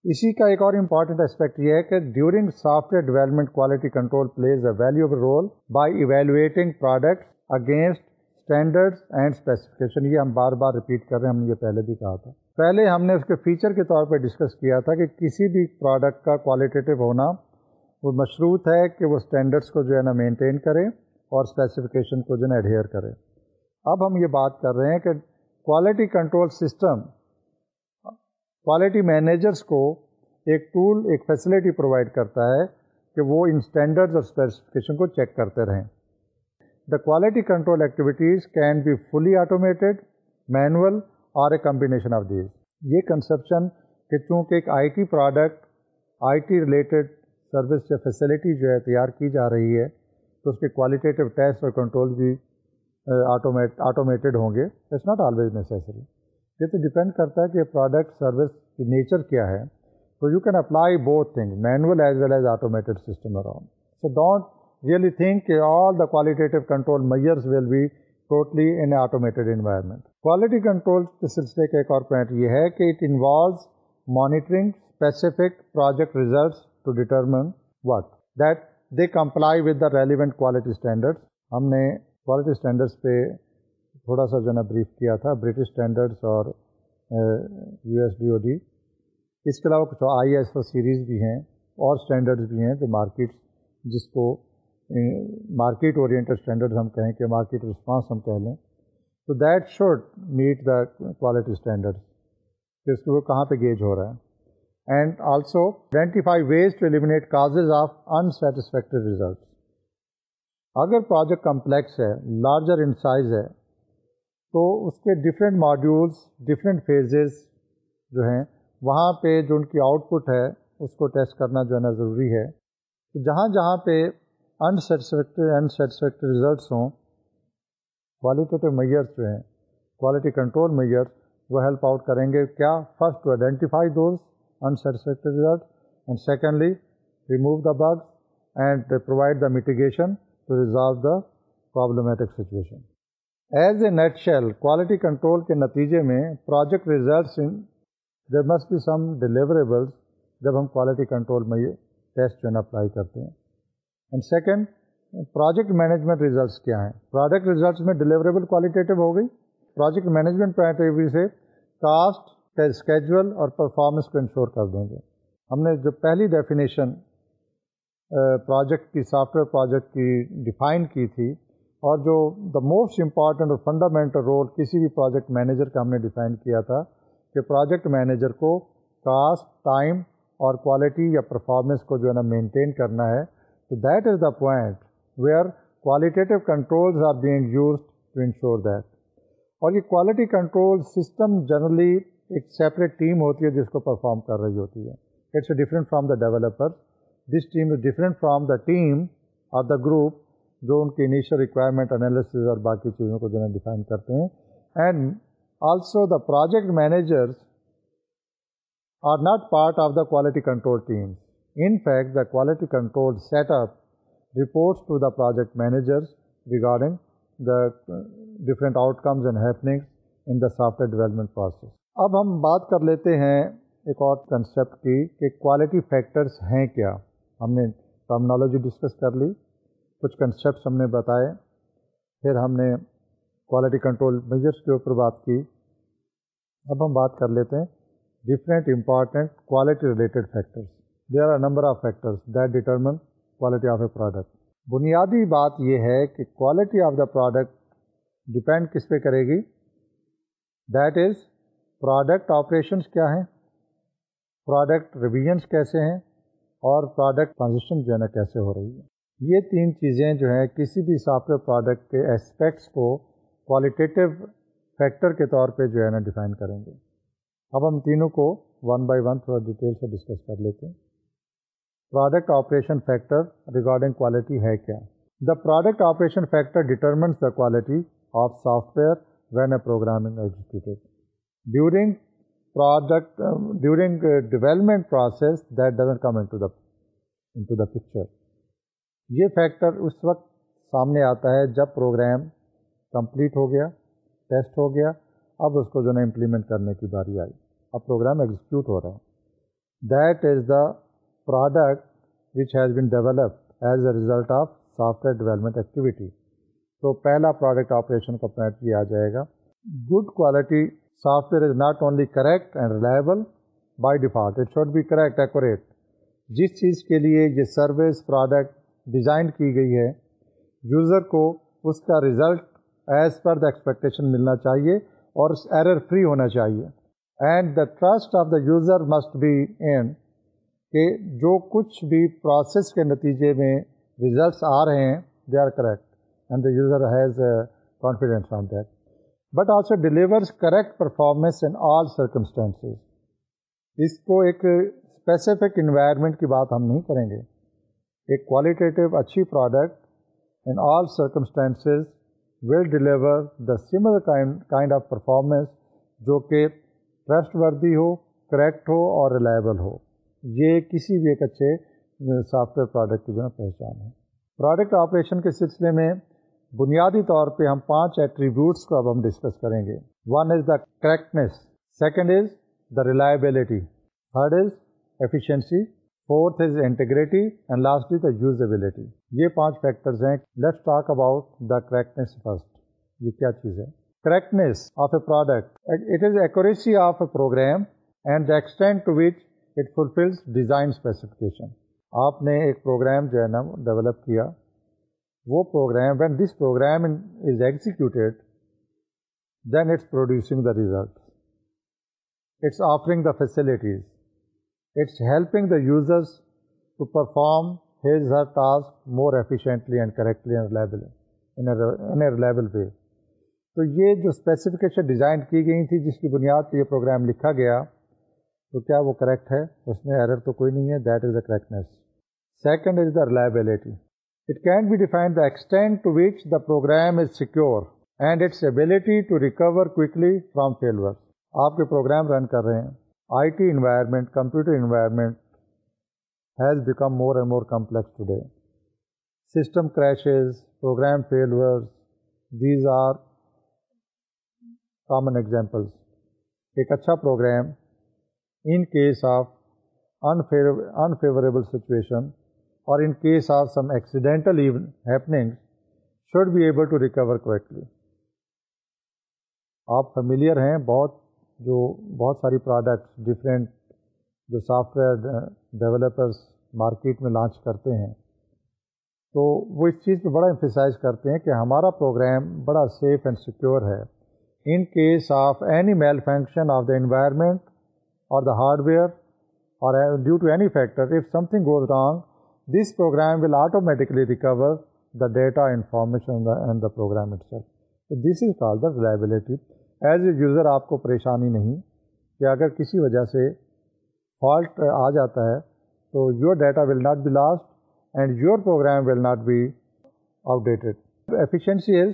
اسی کا ایک اور امپارٹنٹ اسپیکٹ یہ ہے کہ during software development quality control plays a valuable role by evaluating product against standard and specification یہ ہم بار بار repeat کر رہے ہیں، ہم نے یہ پہلے بھی کہا تھا۔ پہلے ہم نے اس کے فیچر کے طور پہ ڈسکس کیا تھا کہ کسی بھی پروڈکٹ کا کوالٹیٹیو ہونا، وہ مشروط ہے کہ وہ اسٹینڈرڈس کو جو ہے نا مینٹین کرے اور اسپیسیفکیشن کو جو ہے نا ایڈیئر کرے۔ اب ہم یہ بات کر رہے ہیں کہ quality control system quality managers کو ایک ٹول ایک فیسلٹی پرووائڈ کرتا ہے کہ وہ ان اسٹینڈرڈ اور اسپیسیفکیشن کو چیک کرتے رہیں۔ The quality control activities can be fully automated manual اور اے کمبینیشن آف دیز یہ کنسپشن کہ چونکہ ایک I T product I T related service یا فیسلٹی جو ہے تیار کی جا رہی ہے، تو اس کے کوالٹیٹیو ٹیسٹ اور کنٹرول بھی آٹومیٹ آٹومیٹڈ ہوں گے۔ اٹس ناٹ آلویز نیسسری یہ تو ڈپینڈ کرتا ہے کہ پروڈکٹ سروس کی نیچر کیا ہے تو you can apply both thing manual as well as automated system around so don't really think کہ all the qualitative control measures will be totally in automated environment quality control کے سلسلے کا ایک اور پوائنٹ یہ ہے کہ it involves monitoring specific project results to determine what that they comply with the relevant quality standard ہم نے کوالٹی اسٹینڈرڈس پہ تھوڑا سا جو ہے نا بریف کیا تھا برٹش اسٹینڈرڈس اور U S D O D اس کے علاوہ کچھ آئی ایس او سیریز بھی ہیں اور اسٹینڈرڈز بھی ہیں جو مارکیٹ جس کو مارکیٹ اورینٹڈ اسٹینڈرڈ ہم کہیں کہ مارکیٹ رسپانس ہم کہہ لیں۔ تو that should meet the quality standard کہ اس کو کہاں پہ گیج ہو رہا ہے۔ And also identify ways to eliminate causes of unsatisfactory results اگر پروجیکٹ کمپلیکس ہے لارجر ان سائز ہے تو اس کے ڈفرینٹ ماڈیولس ڈفرینٹ فیزز جو ہیں، وہاں پہ جو ان کی آؤٹ پٹ ہے، اس کو ٹیسٹ کرنا جو ہے نا ضروری ہے۔ تو جہاں جہاں پہ انسیٹسفیکٹری انسیٹسفیکٹری ریزلٹس ہوں کوالٹیٹیو میئرس جو ہیں کوالٹی کنٹرول میئر وہ ہیلپ آؤٹ کریں گے۔ کیا؟ First to identify those unsatisfactory result and secondly remove the bugs and provide the mitigation to resolve the problematic situation as a nutshell quality control کے نتیجے میں project results in there must be some deliverables جب ہم quality control میں یہ test جو ہے نا اپلائی کرتے ہیں۔ And second project management results کیا ہیں؟ پروجیکٹ ریزلٹس میں ڈیلیوریبل کوالٹیٹیو ہو گئی۔ Project management point of view سے کاسٹ اسکیجول اور پرفارمنس کو انشور کر دیں گے۔ ہم نے جو پہلی ڈیفینیشن پروجیکٹ uh, کی سافٹ ویئر پروجیکٹ کی ڈیفائن کی تھی اور جو دا موسٹ امپارٹنٹ اور فنڈامنٹل رول کسی بھی پروجیکٹ مینیجر کا ہم نے ڈیفائن کیا تھا کہ پروجیکٹ مینیجر کو کاسٹ ٹائم اور کوالٹی یا پرفارمنس کو جو ہے نا مینٹین کرنا ہے. تو that is the point where qualitative controls are being used to ensure that اور یہ کوالٹی کنٹرول سسٹم جنرلی ایک سیپریٹ ٹیم ہوتی ہے جس کو پرفارم کر رہی ہوتی ہے. It's a different from the developer this team is different from the team اور دا گروپ جو ان کی انیشیل ریکوائرمنٹ انالیسز اور باقی چیزوں کو جو ہے ڈیفائن کرتے ہیں. And also the project managers are not part of the quality control teams in fact the quality control set up reports to the project managers regarding the different outcomes and happening in the software development process اب ہم بات کر لیتے ہیں ایک اور concept کی کہ کوالٹی فیکٹرس ہیں کیا. ہم نے ٹرمنالوجی ڈسکس کر لی. کچھ کنسیپٹس ہم نے بتائے، پھر ہم نے کوالٹی کنٹرول میجرس کے اوپر بات کی۔ اب ہم بات کر لیتے ہیں different important quality related factors there are number of factors that determine quality of a product بنیادی بات یہ ہے کہ quality of the product depend کس پہ کرے گی؟ دیٹ از پروڈکٹ آپریشنس کیا ہیں؟ پروڈکٹ ریویژنس کیسے ہیں؟ اور پروڈکٹ ٹرانزیکشن جو ہے نا کیسے ہو رہی ہے؟ یہ تین چیزیں جو ہیں کسی بھی سافٹ ویئر پروڈکٹ کے اسپیکٹس کو کوالٹیٹیو فیکٹر کے طور پہ جو ہے نا ڈیفائن کریں گے۔ اب ہم تینوں کو ون بائی ون تھوڑا ڈیٹیل سے ڈسکس کر لیتے ہیں۔ Product operation factor regarding quality ہے کیا؟ The product operation factor determines the quality of software when a programming executive during product during development process that doesn't come into the picture یہ factor اس وقت سامنے آتا ہے جب پروگرام کمپلیٹ ہو گیا، ٹیسٹ ہو گیا، اب اس کو جو ہے امپلیمنٹ کرنے کی باری آئی۔ اب پروگرام ایگزیکیوٹ ہو رہا ہے۔ That is the product which has been developed as a result of software development activity تو پہلا پروڈکٹ آپریشن کا پوائنٹ یہ آ جائے گا۔ Good quality software is not only correct and reliable by default it should be correct accurate جس چیز کے لیے یہ سروس پروڈکٹ ڈیزائن کی گئی ہے، یوزر کو اس کا result as per the expectation ملنا چاہیے اور ایرر فری ہونا چاہیے۔ And the trust of the user must be in کہ جو کچھ بھی پروسیس کے نتیجے میں ریزلٹس آ رہے ہیں they are correct and the user has confidence on that but also delivers correct performance in all circumstances اس کو ایک اسپیسیفک انوائرمنٹ کی بات ہم نہیں کریں گے۔ ایک کوالٹیٹیو اچھی product in all circumstances will deliver the similar kind of performance جو کہ ٹرسٹ وردی ہو کریکٹ ہو اور ریلائبل ہو یہ کسی بھی ایک اچھے سافٹ ویئر پروڈکٹ کی جو ہے پہچان ہے پروڈکٹ آپریشن کے سلسلے میں بنیادی طور پہ ہم پانچ ایٹریبیوٹس کو اب ہم ڈسکس کریں گے one is the correctness second is the reliability third is efficiency fourth is integrity and lastly the usability یہ پانچ فیکٹرز ہیں. Let's talk about the correctness first یہ کیا چیز ہے؟ Correctness of a product it is accuracy of a program and the extent to which it fulfils design specification آپ نے ایک پروگرام جو ہے نا ڈیولپ کیا۔ وہ program when this program is executed then it's producing the result it's offering the facilities it's helping the users to perform his her task more efficiently and correctly and reliable reliable way تو یہ جو specification design کی گئی تھی، جس کی بنیاد پہ یہ پروگرام لکھا گیا، تو کیا وہ کریکٹ ہے؟ اس میں ایرر تو کوئی نہیں ہے. That is the correctness second is the reliability it can be define the extent to which the program is secure and its ability to recover quickly from failure آپ کے پروگرام رن کر رہے ہیں. I T environment, computer environment has become more and more complex today system crashes program failures these are common examples ایک اچھا program in case of unfavourable situation اور in case of some accidental happening should be able to recover quickly آپ familiar ہیں؟ بہت جو بہت ساری products different جو سافٹ ویئر ڈیولپرس مارکیٹ میں لانچ کرتے ہیں۔ تو وہ اس چیز پہ بڑا امفیسائز کرتے ہیں کہ ہمارا پروگرام بڑا سیف اینڈ سیکیور ہے۔ In case of any malfunction of the environment اور دا ہارڈ ویئر اور due to any factor if something goes wrong this program will automatically recover the data information and the program itself this is call the reliability as a user آپ کو پریشانی نہیں کہ اگر کسی وجہ سے فالٹ آ جاتا ہے، تو your data will not be lost and your program will not be outdated efficiency is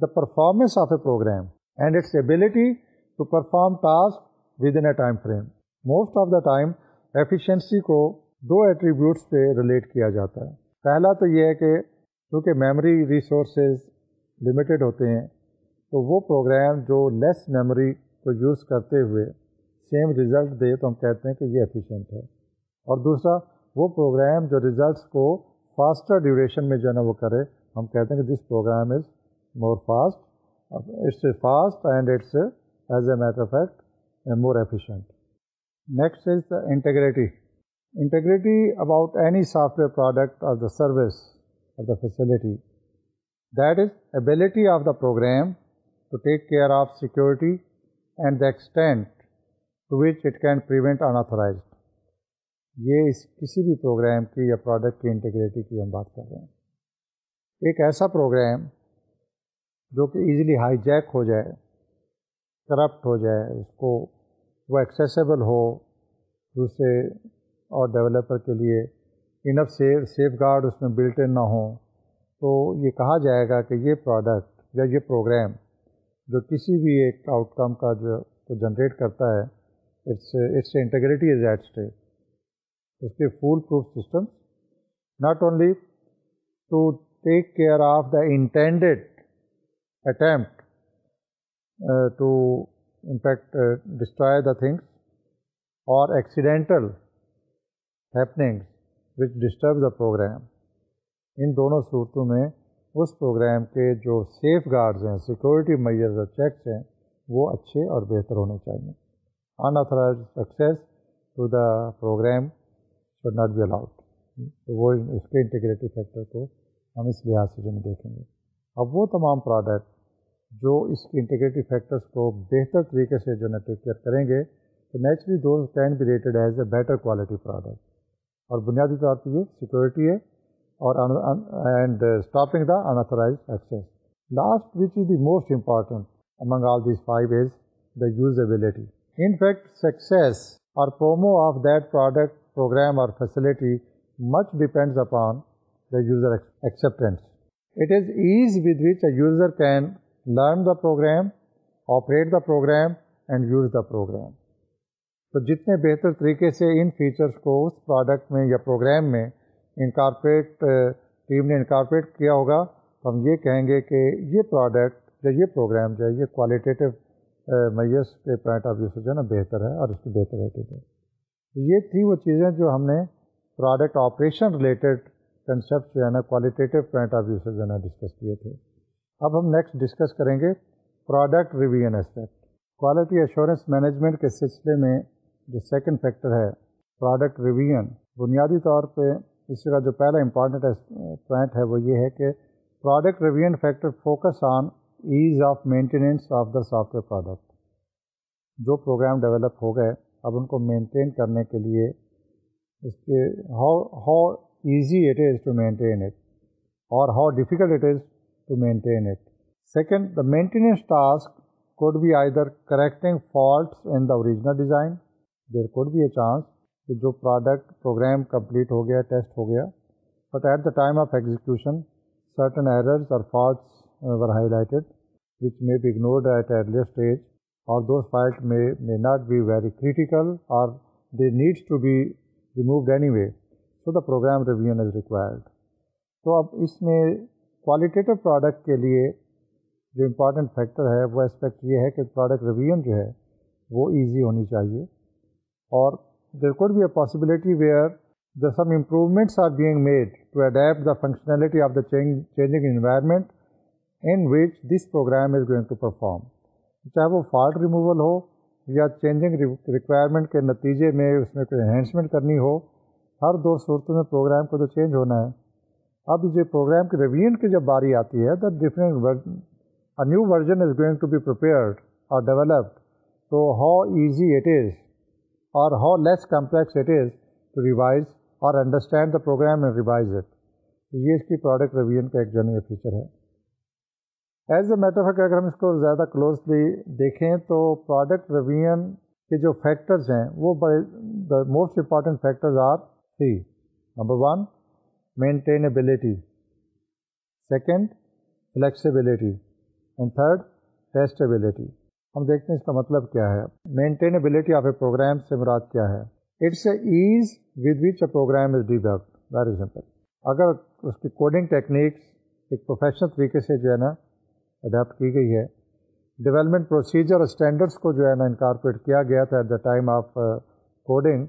the performance of a program and its ability to perform task within a time frame most of the time efficiency کو دو attributes پہ relate کیا جاتا ہے۔ پہلا تو یہ ہے کہ کیونکہ میموری ریسورسز لمیٹیڈ ہوتے ہیں تو وہ پروگرام جو لیس میموری کو یوز کرتے ہوئے سیم رزلٹ دے تو ہم کہتے ہیں کہ یہ ایفیشینٹ ہے۔ اور دوسرا، وہ پروگرام جو ریزلٹس کو فاسٹر ڈیوریشن میں جو ہے نا وہ کرے، ہم کہتے ہیں کہ this program is more fast it's fast and it's as a matter fact more efficient next is the integrity integrity about any software product of the service of the facility that is ability of the program to take care of security and the extent to which it can prevent unauthorised یہ اس کسی بھی program کی یا product کی integrity کی ہم بات کر رہے ہیں۔ ایک ایسا پروگرام جو کہ ایزیلی ہائی جیک ہو جائے کرپٹ ہو جائے، اس کو وہ ایکسیسیبل ہو دوسرے اور ڈیولپر کے لیے انف سیف سیف گارڈ اس میں بلٹ ان نہ ہوں تو یہ کہا جائے گا کہ یہ پروڈکٹ یا یہ پروگرام جو کسی بھی ایک آؤٹ کم کا جو جنریٹ کرتا ہے it's it's integrity is at state اس کے foolproof system not only to take care of the intended attempt to infect destroy the things اور accidental happenings which disturb the program ان دونوں صورتوں میں اس پروگرام کے جو سیف گارڈز ہیں security measures اور چیکس ہیں، وہ اچھے اور بہتر ہونے چاہیے۔ Unauthorised access to the program should not be allowed تو وہ اس کے انٹیگریٹی فیکٹر کو ہم اس لحاظ سے جو دیکھیں گے۔ اب وہ تمام پروڈکٹ جو اس کی انٹیگریٹی فیکٹرس کو بہتر طریقے سے جو ہے ٹیک کیئر کریں گے، تو naturally those can be rated as a better quality product اور بنیادی طور پہ یہ سیکورٹی ہے۔ اور and stopping the unauthorised access last which is the most important among all these five is the usability in fact success اور promo of that product program اور facility much depends upon the user acceptance it is ease with which a user can learn the program operate the program and use the program تو جتنے بہتر طریقے سے ان features کو اس product میں یا program میں انکارپوریٹ ٹیم uh, نے انکارپوریٹ کیا ہوگا، تو ہم یہ کہیں گے کہ یہ پروڈکٹ یا یہ پروگرام جو ہے یہ کوالٹیٹیو میس uh, کے پوائنٹ آف ویو سے جو ہے نا بہتر ہے اور اس کی بہتر رہتی ہے۔ یہ تھی وہ چیزیں جو ہم نے پروڈکٹ آپریشن ریلیٹڈ کنسیپٹ جو ہے نا کوالٹیٹیو پوائنٹ آف ویو سے جو ہے نا ڈسکس کیے تھے۔ اب ہم نیکسٹ ڈسکس کریں گے product revision aspect quality assurance management کے سلسلے میں جو سیکنڈ فیکٹر ہے پروڈکٹ ریویژن بنیادی طور پہ اس کا جو پہلا امپورٹنٹ پوائنٹ ہے وہ یہ ہے کہ product revision factor focus on ease of maintenance of the software product جو پروگرام ڈیولپ ہو گئے، اب ان کو مینٹین کرنے کے لیے اس کے how how easy it is to maintain it اور how difficult it is to maintain it second the maintenance task could be either correcting faults in the original design there could be a chance کہ جو product programme complete ہو گیا test ہو گیا but at the time of execution certain errors اور faults were highlighted which may be ignored at earlier stage اور those fault میں may not be very critical اور they needs to be removed anyway so the program revision is required تو اب اس میں qualitative product کے لیے جو امپورٹنٹ فیکٹر ہے، وہ اسپیکٹ یہ ہے کہ پروڈکٹ ریویژن جو ہے، وہ ایزی ہونی چاہیے، اور there could be a possibility where the some improvements are being made to adapt the functionality of the changing environment in which this program is going to perform چاہے وہ fault removal ہو یا changing requirement کے نتیجے میں اس میں کوئی enhancement کرنی ہو ہر دو صورتوں میں پروگرام کو تو چینج ہونا ہے اب یہ پروگرام کے ریویژن کی جب باری آتی ہے the different new version is going to be prepared اور ڈیولپڈ تو ہاؤ ایزی اٹ از اور how less complex it is to revise اور understand the program and revise it یہ اس کی پروڈکٹ ریویژن کا ایک جنرل فیچر ہے۔ ایز اے میٹر فیکٹ اگر ہم اس کو زیادہ کلوزلی دیکھیں تو پروڈکٹ ریویژن کے جو فیکٹرز ہیں وہ بڑے the most important factors are three number one maintainability second flexibility and third testability ہم دیکھتے ہیں اس کا مطلب کیا ہے۔ مینٹینیبلٹی آف اے پروگرام سے مراد کیا ہے۔ It's a ease with which a program is develop very simple اگر اس کی کوڈنگ ٹیکنیکس ایک پروفیشنل طریقے سے جو ہے نا اڈاپٹ کی گئی ہے ڈیولپمنٹ پروسیجر اسٹینڈرڈس کو جو ہے نا انکارپوریٹ کیا گیا تھا at the time of coding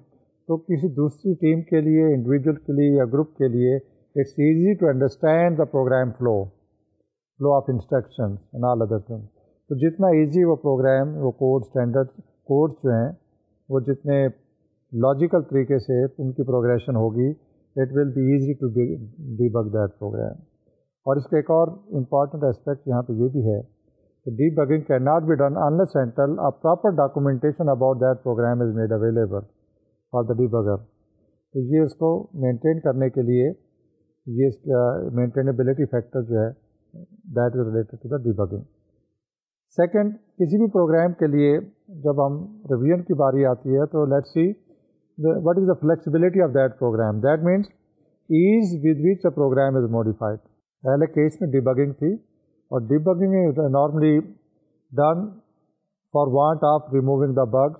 تو کسی دوسری ٹیم کے لیے انڈیویجول کے لیے یا گروپ کے لیے it's easy to understand the program flow flow of instruction and all other thing تو جتنا ایزی وہ پروگرام وہ کوڈ اسٹینڈرڈ کوڈ جو ہیں، وہ جتنے لاجیکل طریقے سے ان کی پروگریشن ہوگی it will be easy to debug that program اور اس کا ایک اور امپارٹنٹ اسپیکٹ یہاں پہ یہ بھی ہے کہ debugging can not be done unless central a proper documentation about that program is made available for the debugger تو یہ اس کو مینٹین کرنے کے لیے یہ اس کا مینٹینیبلٹی فیکٹر جو ہے that is related to the debugging second کسی بھی پروگرام کے لیے جب ہم ریویژن کی باری آتی ہے تو let see what is the flexibility of that program that means ease with which a program is modified پہلے کیس میں ڈیبگنگ تھی اور debugging normally done for want of removing the bugs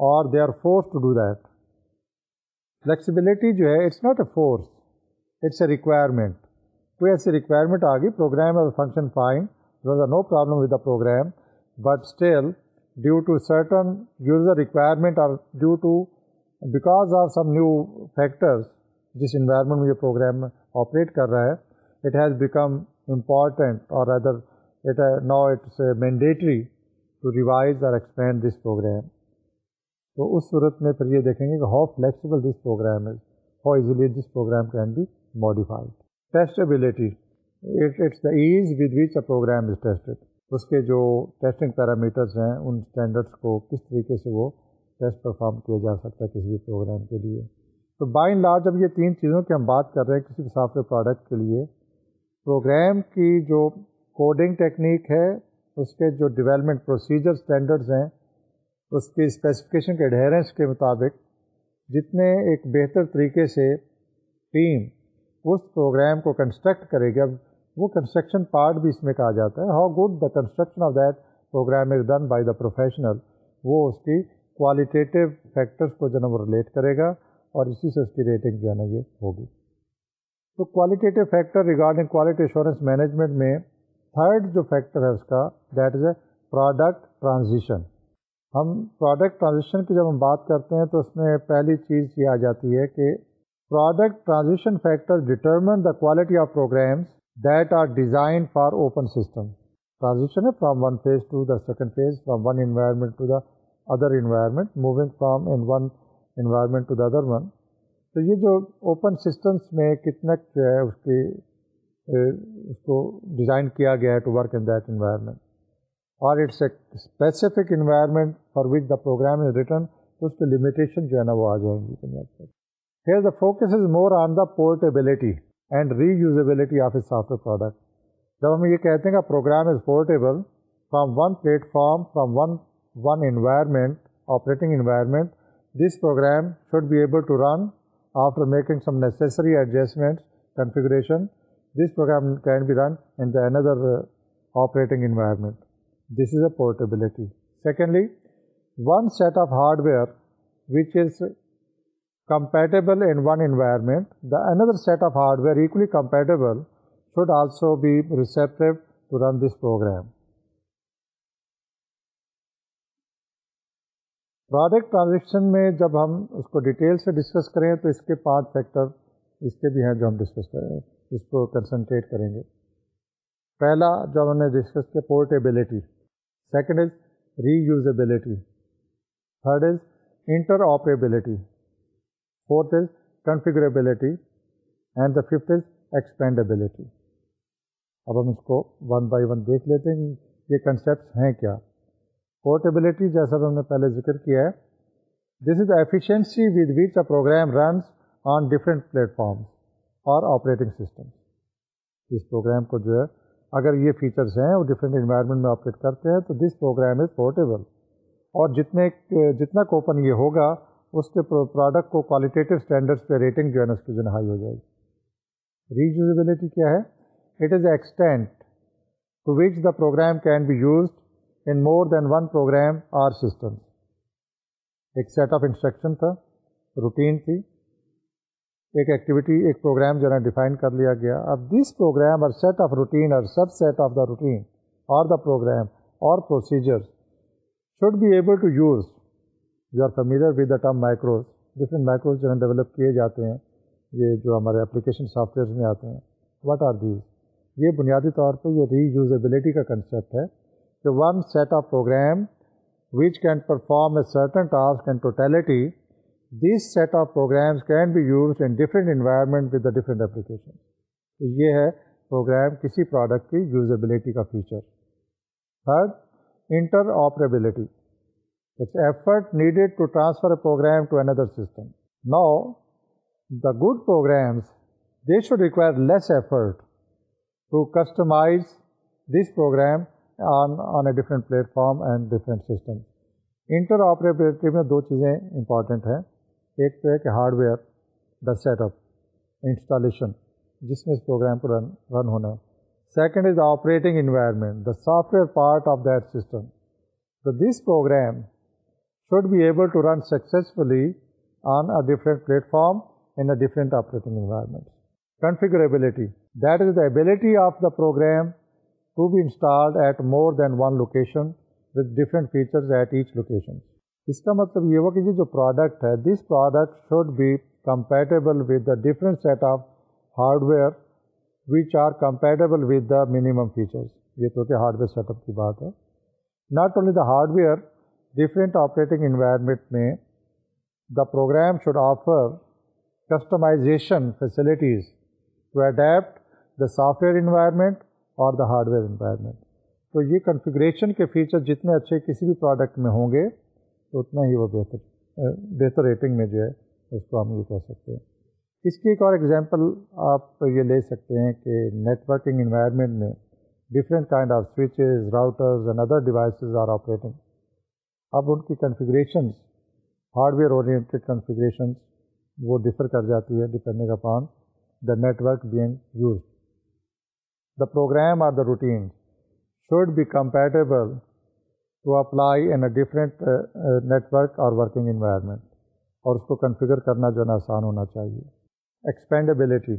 اور they are force to do that flexibility جو ہے it's not a force it's a requirement کوئی ایسی requirement آ گئی program function fine no problem with the program but still due to certain user requirement اور due to because of some new factors جس environment میں یہ program operate کر رہا ہے اٹ ہیز بیکم امپارٹینٹ اور other it now it's mandatory to revise اور expand this program تو اس صورت میں پھر یہ دیکھیں گے کہ how flexible this program is how easily this program can be modified testability it's the ease with which a program is tested اس کے جو ٹیسٹنگ پیرامیٹرز ہیں ان اسٹینڈرڈس کو کس طریقے سے وہ ٹیسٹ پرفارم کیا جا سکتا ہے کسی بھی پروگرام کے لیے. تو بائی اینڈ لارج اب یہ تین چیزوں کی ہم بات کر رہے ہیں کسی بھی سافٹ ویئر پروڈکٹ کے لیے. پروگرام کی جو کوڈنگ ٹیکنیک ہے اس کے جو ڈیولپمنٹ پروسیجر اسٹینڈرڈز ہیں اس کی اسپیسیفکیشن کے اڈہیرنس کے مطابق جتنے ایک بہتر طریقے سے ٹیم اس پروگرام کو کنسٹرکٹ کرے گی. اب وہ کنسٹرکشن پارٹ بھی اس میں کہا جاتا ہے. How good the construction of that program is done by the professional وہ اس کی کوالٹیٹیو فیکٹرس کو جو ہے وہ ریلیٹ کرے گا اور اسی سے اس کی ریٹنگ جو ہے نا یہ ہوگی. تو qualitative factor regarding quality insurance management میں تھرڈ جو فیکٹر ہے اس کا that is a product transition ہم پروڈکٹ ٹرانزیشن کی جب ہم بات کرتے ہیں تو اس میں پہلی چیز یہ آ جاتی ہے کہ Product transition factors determine the quality of programs that are designed for open system. Transition from one phase to the second phase, from one environment to the other environment, moving from in one environment to the other one. تو یہ جو open systems میں کتنا جو ہے اس کی اس کو design کیا گیا ہے to work in that environment اور it's a specific environment for which the program is written تو اس کی لمیٹیشن جو ہے نا وہ آ جائیں گی here the focus is more on the portability and reusability of a software product جب ہم یہ کہتے ہیں کہ program is portable from one platform from one one environment operating environment this program should be able to run after making some necessary adjustment configuration this program can be run in the another operating environment this is a portability secondly one set of hardware which is compatible in one environment the another set of hardware equally compatible should also be receptive to run this program product transaction میں جب ہم اس کو detail سے discuss کریں تو اس کے پانچ فیکٹر اس کے بھی ہیں جو ہم ڈسکس کریں اس کو کنسنٹریٹ کریں گے۔ پہلا جو ہم نے ڈسکس کیا portability second is reusability third is interoperability fourth is configurability and the fifth is expandability اب ہم اس کو ون بائی ون دیکھ لیتے ہیں یہ کنسیپٹس ہیں کیا۔ پورٹیبلٹی جیسا ہم نے پہلے ذکر کیا ہے this is efficiency with which a program runs on different platforms اور آپریٹنگ سسٹم اس پروگرام کو جو ہے، اگر یہ فیچرس ہیں وہ ڈفرینٹ انوائرمنٹ میں آپریٹ کرتے ہیں تو دس پروگرام از پورٹیبل اور جتنے جتنا کوپن یہ ہوگا اس کے پروڈکٹ کو کوالٹیٹیو اسٹینڈرڈس پہ ریٹنگ جو ہے نا اس کی جو ہائی ہو جائے گی۔ ریوزیبلٹی کیا ہے؟ It is extent to which the program can be used in more than one program or system ایک سیٹ آف انسٹرکشن تھا روٹین تھی۔ ایک ایکٹیویٹی ایک پروگرام جو ہے نا ڈیفائن کر لیا گیا۔ اب دس پروگرام اور سیٹ آف روٹین اور subset of the routine اور دا پروگرام اور procedure should be able to use you are familiar with the term micros different micros جو ہے ڈیولپ کیے جاتے ہیں یہ جو ہمارے اپلیکیشن سافٹ ویئرز میں آتے ہیں واٹ آر دیز یہ بنیادی طور پہ یہ ری یوزیبلٹی کا کنسیپٹ ہے کہ one set of program which can perform a certain task and totality these set of programs can be use in different environment with the different application تو یہ ہے پروگرام کسی پروڈکٹ کی یوزیبلٹی کا feature third inter operability it's effort needed to transfer a program to another system no the good programs they should require less effort to customise this program on on a different platform and different system inter آپریبلٹی میں دو چیزیں important ہیں. ایک تو ہے کہ hardware the set up installation جس میں اس پروگرام کو رن رن ہونا ہے. Second is operating environment the software part of that system the this program should be able to run successfully on a different platform in a different operating environment configurability that is the ability of the program to be installed at more than one location with different features at each location اس کا مطلب یہ ہوا کہ یہ جو product ہے this product should be compatible with the different set of hardware which are compatible with the minimum features یہ تو کہ ہارڈ ویئر سیٹ اپ کی بات ہے. Not only the hardware different operating environment میں the program should offer customisation facilities to adapt the software environment اور the hardware environment تو یہ کنفیگریشن کے فیچر جتنے اچھے کسی بھی پروڈکٹ میں ہوں گے تو اتنا ہی وہ بہتر بہتر ریٹنگ میں جو ہے اس کو ہم یہ کہہ سکتے ہیں۔ اس کی ایک اور ایگزامپل آپ یہ لے سکتے ہیں کہ نیٹ ورکنگ انوائرمنٹ میں different kind of switches routers and other devices are operating اب ان کی configurations hardware oriented configurations وہ ڈفر کر جاتی ہے depending upon the network being used the program or the routine should be compatible to apply in a different network اور working environment اور اس کو کنفیگر کرنا جو ہے نا آسان ہونا چاہیے. Expandability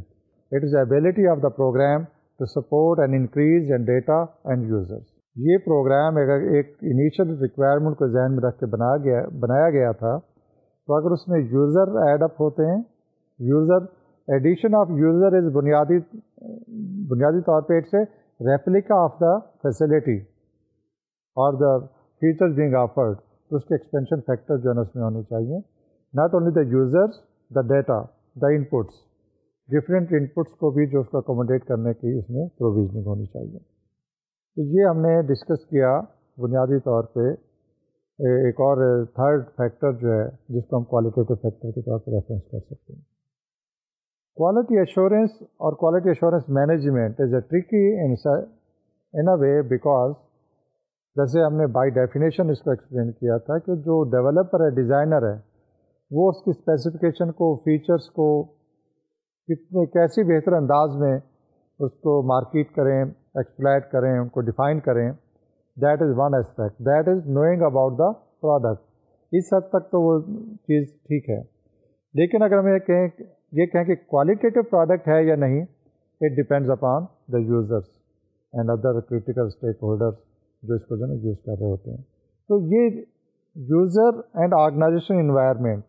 it is ability of the program to support and increase and data and users یہ پروگرام اگر ایک انیشیل ریکوائرمنٹ کو ذہن میں رکھ کے بنایا گیا بنایا گیا تھا، تو اگر اس میں یوزر ایڈ اپ ہوتے ہیں user addition of user is بنیادی بنیادی طور پہ it's a replica of the facility اور دا فیچر بینگ آفرڈ تو اس کے ایکسپینشن فیکٹر جو ہے نا اس میں ہونے چاہیے۔ Not only the users the data the inputs different inputs کو بھی جو اس کو اکوموڈیٹ کرنے کی اس میں پروویژنگ ہونی چاہیے۔ تو یہ ہم نے ڈسکس کیا بنیادی طور پہ ایک اور تھرڈ فیکٹر جو ہے، جس کو ہم کوالٹیٹیو فیکٹر کے طور پہ ریفرنس کر سکتے ہیں۔ کوالٹی ایشورنس اور quality assurance management is a tricky in a way because جیسے ہم نے بائی ڈیفینیشن اس کو ایکسپلین کیا تھا کہ جو ڈیولپر ہے ڈیزائنر ہے، وہ اس کی اسپیسیفکیشن کو فیچرس کو کتنے، کیسی بہتر انداز میں اس کو مارکیٹ کریں ایکسپلائٹ کریں، ان کو ڈیفائن کریں. That is one aspect that is knowing about the product اس حد تک تو وہ چیز ٹھیک ہے. لیکن اگر ہم یہ کہیں یہ کہیں کہ کوالٹیٹیو پروڈکٹ ہے یا نہیں it depends upon the users and other critical stakeholders جو اس کو جو ہے نا یوز کر رہے ہوتے ہیں. تو یہ user and organisation environment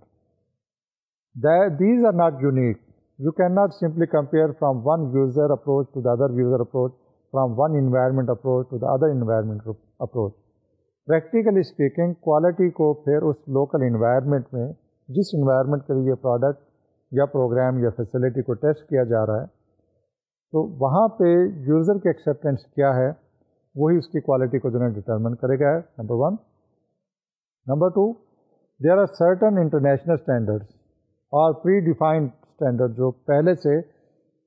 these are not unique you can not simply compare from one user approach to the other user approach from one environment approach to the other environment approach practically speaking quality کو پھر اس local environment میں جس environment کے لیے product یا program یا facility کو ٹیسٹ کیا جا رہا ہے تو وہاں پہ یوزر کی ایکسیپٹینس کیا ہے وہی اس کی کوالٹی کو جو ہے ڈٹرمن کرے گا ہے number one number two there are certain international standards اور پری ڈیفائنڈ اسٹینڈرڈ جو پہلے سے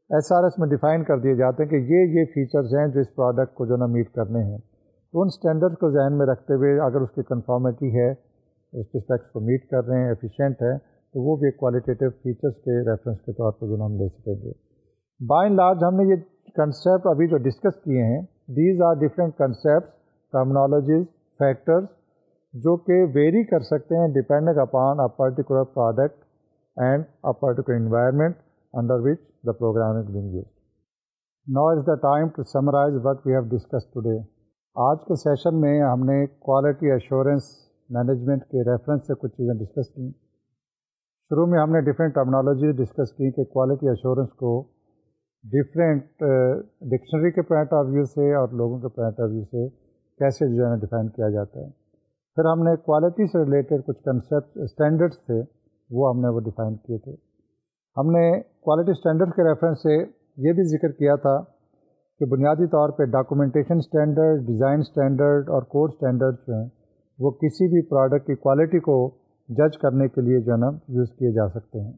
ایس آر ایس میں ڈیفائن کر دیے جاتے ہیں کہ یہ یہ فیچرز ہیں جو اس پروڈکٹ کو جو نا میٹ کرنے ہیں۔ تو ان اسٹینڈرڈ کو ذہن میں رکھتے ہوئے اگر اس کی کنفارمیٹی ہے، اس کے اسپیکس کو میٹ کر رہے ہیں ایفیشینٹ ہے، تو وہ بھی ایک کوالٹیٹیو فیچرس کے ریفرنس کے طور پر جو ہم لے سکیں گے۔ بائی اینڈ لارج ہم نے یہ کنسیپٹ ابھی جو ڈسکس کیے ہیں these are different concepts terminologies factors جو کہ ویری کر سکتے ہیں depending upon a particular product and a particular environment under which the program is being used now is the time to summarise what we have discuss today آج کے session میں ہم نے کوالٹی ایشورنس مینجمنٹ کے reference سے کچھ چیزیں discuss کیں شروع میں ہم نے ڈفرینٹ ٹرمنالوجی ڈسکس کی کہ کوالٹی ایشورنس کو ڈفرینٹ ڈکشنری uh, کے پوائنٹ آف ویو سے اور لوگوں کے پوائنٹ آف ویو سے کیسے جو ہے نا ڈیفائن کیا جاتا ہے۔ پھر ہم نے کوالٹی سے ریلیٹڈ کچھ کنسیپٹ اسٹینڈرڈس تھے وہ ہم نے وہ ڈیفائن کیے تھے۔ ہم نے کوالٹی اسٹینڈرڈ کے ریفرنس سے یہ بھی ذکر کیا تھا کہ بنیادی طور پہ ڈاکومنٹیشن اسٹینڈرڈ ڈیزائن اسٹینڈرڈ اور کوڈ اسٹینڈرڈ جو ہیں، وہ کسی بھی پروڈکٹ کی کوالٹی کو جج کرنے کے لیے جو ہے نا یوز کیے جا سکتے ہیں۔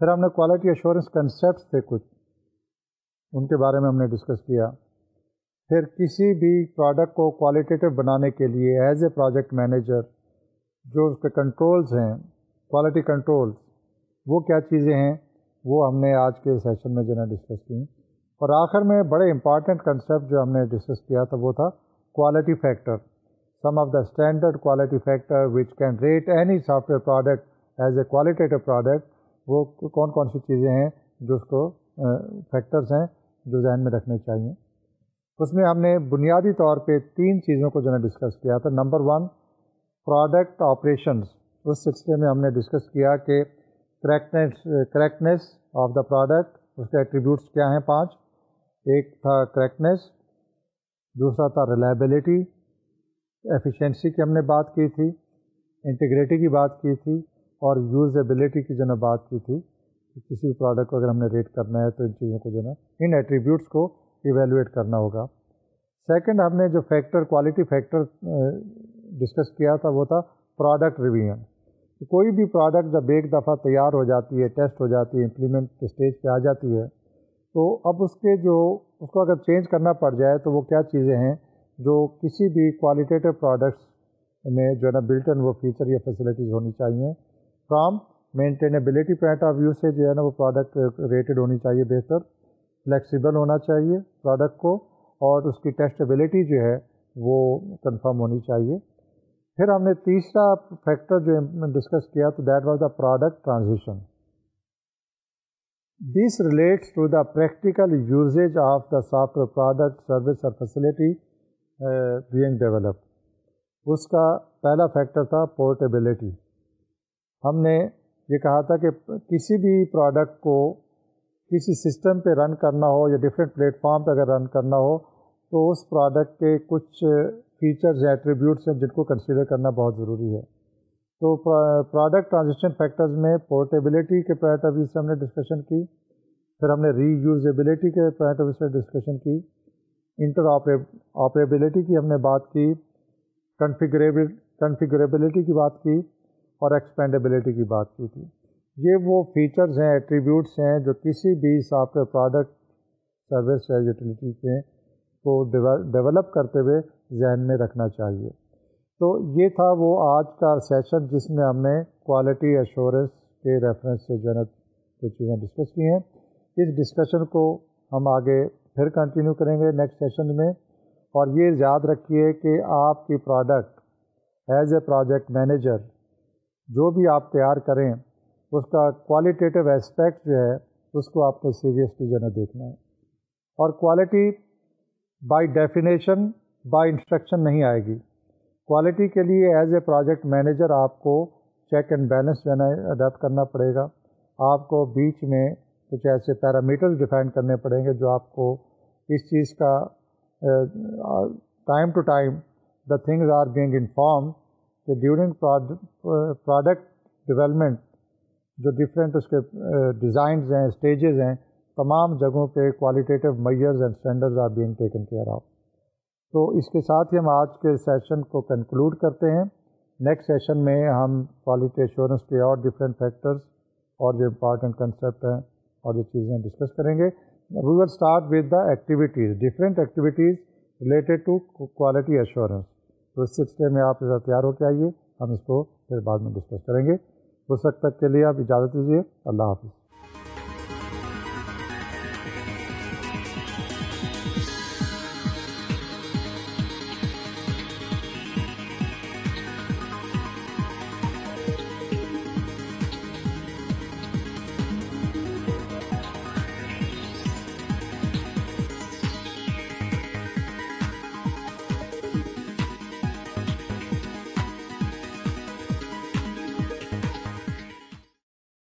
پھر ہم نے کوالٹی ایشورنس کنسیپٹس تھے کچھ، ان کے بارے میں ہم نے ڈسکس کیا۔ پھر کسی بھی پروڈکٹ کو کوالٹیٹیو بنانے کے لیے ایز اے پروجیکٹ مینیجر جو اس کے کنٹرولز ہیں کوالٹی کنٹرولز وہ کیا چیزیں ہیں وہ ہم نے آج کے سیشن میں جو ہے ڈسکس کی اور آخر میں بڑے امپارٹنٹ کنسیپٹ جو ہم نے ڈسکس کیا تھا وہ تھا quality factor some of the standard quality factor which can rate any software product as a qualitative product وہ کون کون سی چیزیں ہیں جو اس کو فیکٹرز ہیں جو ذہن میں رکھنے چاہیے۔ اس میں ہم نے بنیادی طور پہ تین چیزوں کو جو ہے ڈسکس کیا تھا۔ نمبر ون پروڈکٹ آپریشنز اس سلسلے میں ہم نے ڈسکس کیا کہ correctness correctness of the product اس کے ایٹریبیوٹس کیا ہیں پانچ؟ ایک تھا کریکٹنیس دوسرا تھا ریلائبلٹی ایفیشینسی کی ہم نے بات کی تھی انٹیگریٹی کی بات کی تھی، اور یوزیبلٹی کی جو ہے بات کی تھی، کہ کسی بھی پروڈکٹ کو اگر ہم نے ریٹ کرنا ہے تو ان چیزوں کو جو ہے ان ایٹریبیوٹس کو ایویلویٹ کرنا ہوگا۔ سیکنڈ ہم نے جو فیکٹر کوالٹی فیکٹر ڈسکس کیا تھا وہ تھا پروڈکٹ ریویژن کوئی بھی پروڈکٹ جب ایک دفعہ تیار ہو جاتی ہے ٹیسٹ ہو جاتی ہے امپلیمنٹ اسٹیج پہ آ جاتی ہے، تو اب اس کے جو اس کو اگر چینج کرنا پڑ جائے تو وہ کیا چیزیں ہیں جو کسی بھی کوالٹیٹیو پروڈکٹس میں جو ہے نا بلٹن وہ فیچر یا فیسلٹیز ہونی چاہیے۔ From maintainability point of view سے جو ہے نا وہ پروڈکٹ ریٹڈ ہونی چاہیے بہتر فلیکسیبل ہونا چاہیے پروڈکٹ کو اور اس کی ٹیسٹیبلٹی جو ہے وہ کنفرم ہونی چاہیے۔ پھر ہم نے تیسرا فیکٹر جو ڈسکس کیا تو that was the product transition this relates to the practical usage of the software product service اور فیسلٹی بینگ ڈیولپ اس کا پہلا فیکٹر تھا پورٹیبلٹی ہم نے یہ کہا تھا کہ کسی بھی پروڈکٹ کو کسی سسٹم پہ رن کرنا ہو یا ڈفرینٹ پلیٹ فارم پہ اگر رن کرنا ہو تو اس پروڈکٹ کے کچھ فیچرز یا ایٹریبیوٹس ہیں جن کو کنسیڈر کرنا بہت ضروری ہے۔ تو پروڈکٹ ٹرانزیکشن فیکٹرز میں پورٹیبلٹی کے پوائنٹ آف ویو سے ہم نے ڈسکشن کی، پھر ہم نے ری یوزیبلٹی کے پوائنٹ آف ویو سے ڈسکشن کی انٹر آپریبلٹی کی ہم نے بات کی کنفیگریبل کنفیگریبلٹی کی بات کی اور ایکسپینڈیبلٹی کی بات کی تھی۔ یہ وہ فیچرز ہیں ایٹریبیوٹس ہیں جو کسی بھی سافٹ ویئر پروڈکٹ سروس یا یوٹیلیٹی کے کو ڈیولپ کرتے ہوئے ذہن میں رکھنا چاہیے۔ تو یہ تھا وہ آج کا سیشن جس میں ہم نے کوالٹی ایشورنس کے ریفرنس سے جو ہے نا کچھ چیزیں ڈسکس کی ہیں۔ اس ڈسکشن کو ہم آگے پھر کنٹینیو کریں گے نیکسٹ سیشن میں۔ اور یہ یاد رکھیے کہ آپ کی product as a project manager جو بھی آپ تیار کریں، اس کا کوالٹیٹیو اسپیکٹ جو ہے، اس کو آپ کو سیریسلی جو ہے دیکھنا ہے۔ اور quality by definition by instruction نہیں آئے گی۔ کوالٹی کے لیے ایز اے پروجیکٹ مینیجر آپ کو چیک اینڈ بیلنس جو ہے نا اڈاپٹ کرنا پڑے گا۔ آپ کو بیچ میں کچھ ایسے پیرامیٹرز ڈیفائن کرنے پڑیں گے جو آپ کو اس چیز کا time to time the things are being inform کہ ڈیورنگ پروڈکٹ ڈیولپمنٹ جو ڈفرینٹ اس کے ڈیزائنز ہیں اسٹیجز ہیں، تمام جگہوں پہ qualitative measures and standards are being taken care of تو اس کے ساتھ ہی ہم آج کے سیشن کو کنکلوڈ کرتے ہیں۔ نیکسٹ سیشن میں ہم کوالٹی ایشورنس کے اور ڈفرینٹ فیکٹرز اور جو امپارٹنٹ کنسیپٹ ہیں اور جو چیزیں ڈسکس کریں گے۔ We will start with the activities different activities related to quality assurance تو اس سلسلے میں آپ ذرا تیار ہو کے آئیے، ہم اس کو پھر بعد میں ڈسکس کریں گے۔ اس وقت تک کے لیے آپ اجازت دیجیے اللہ حافظ۔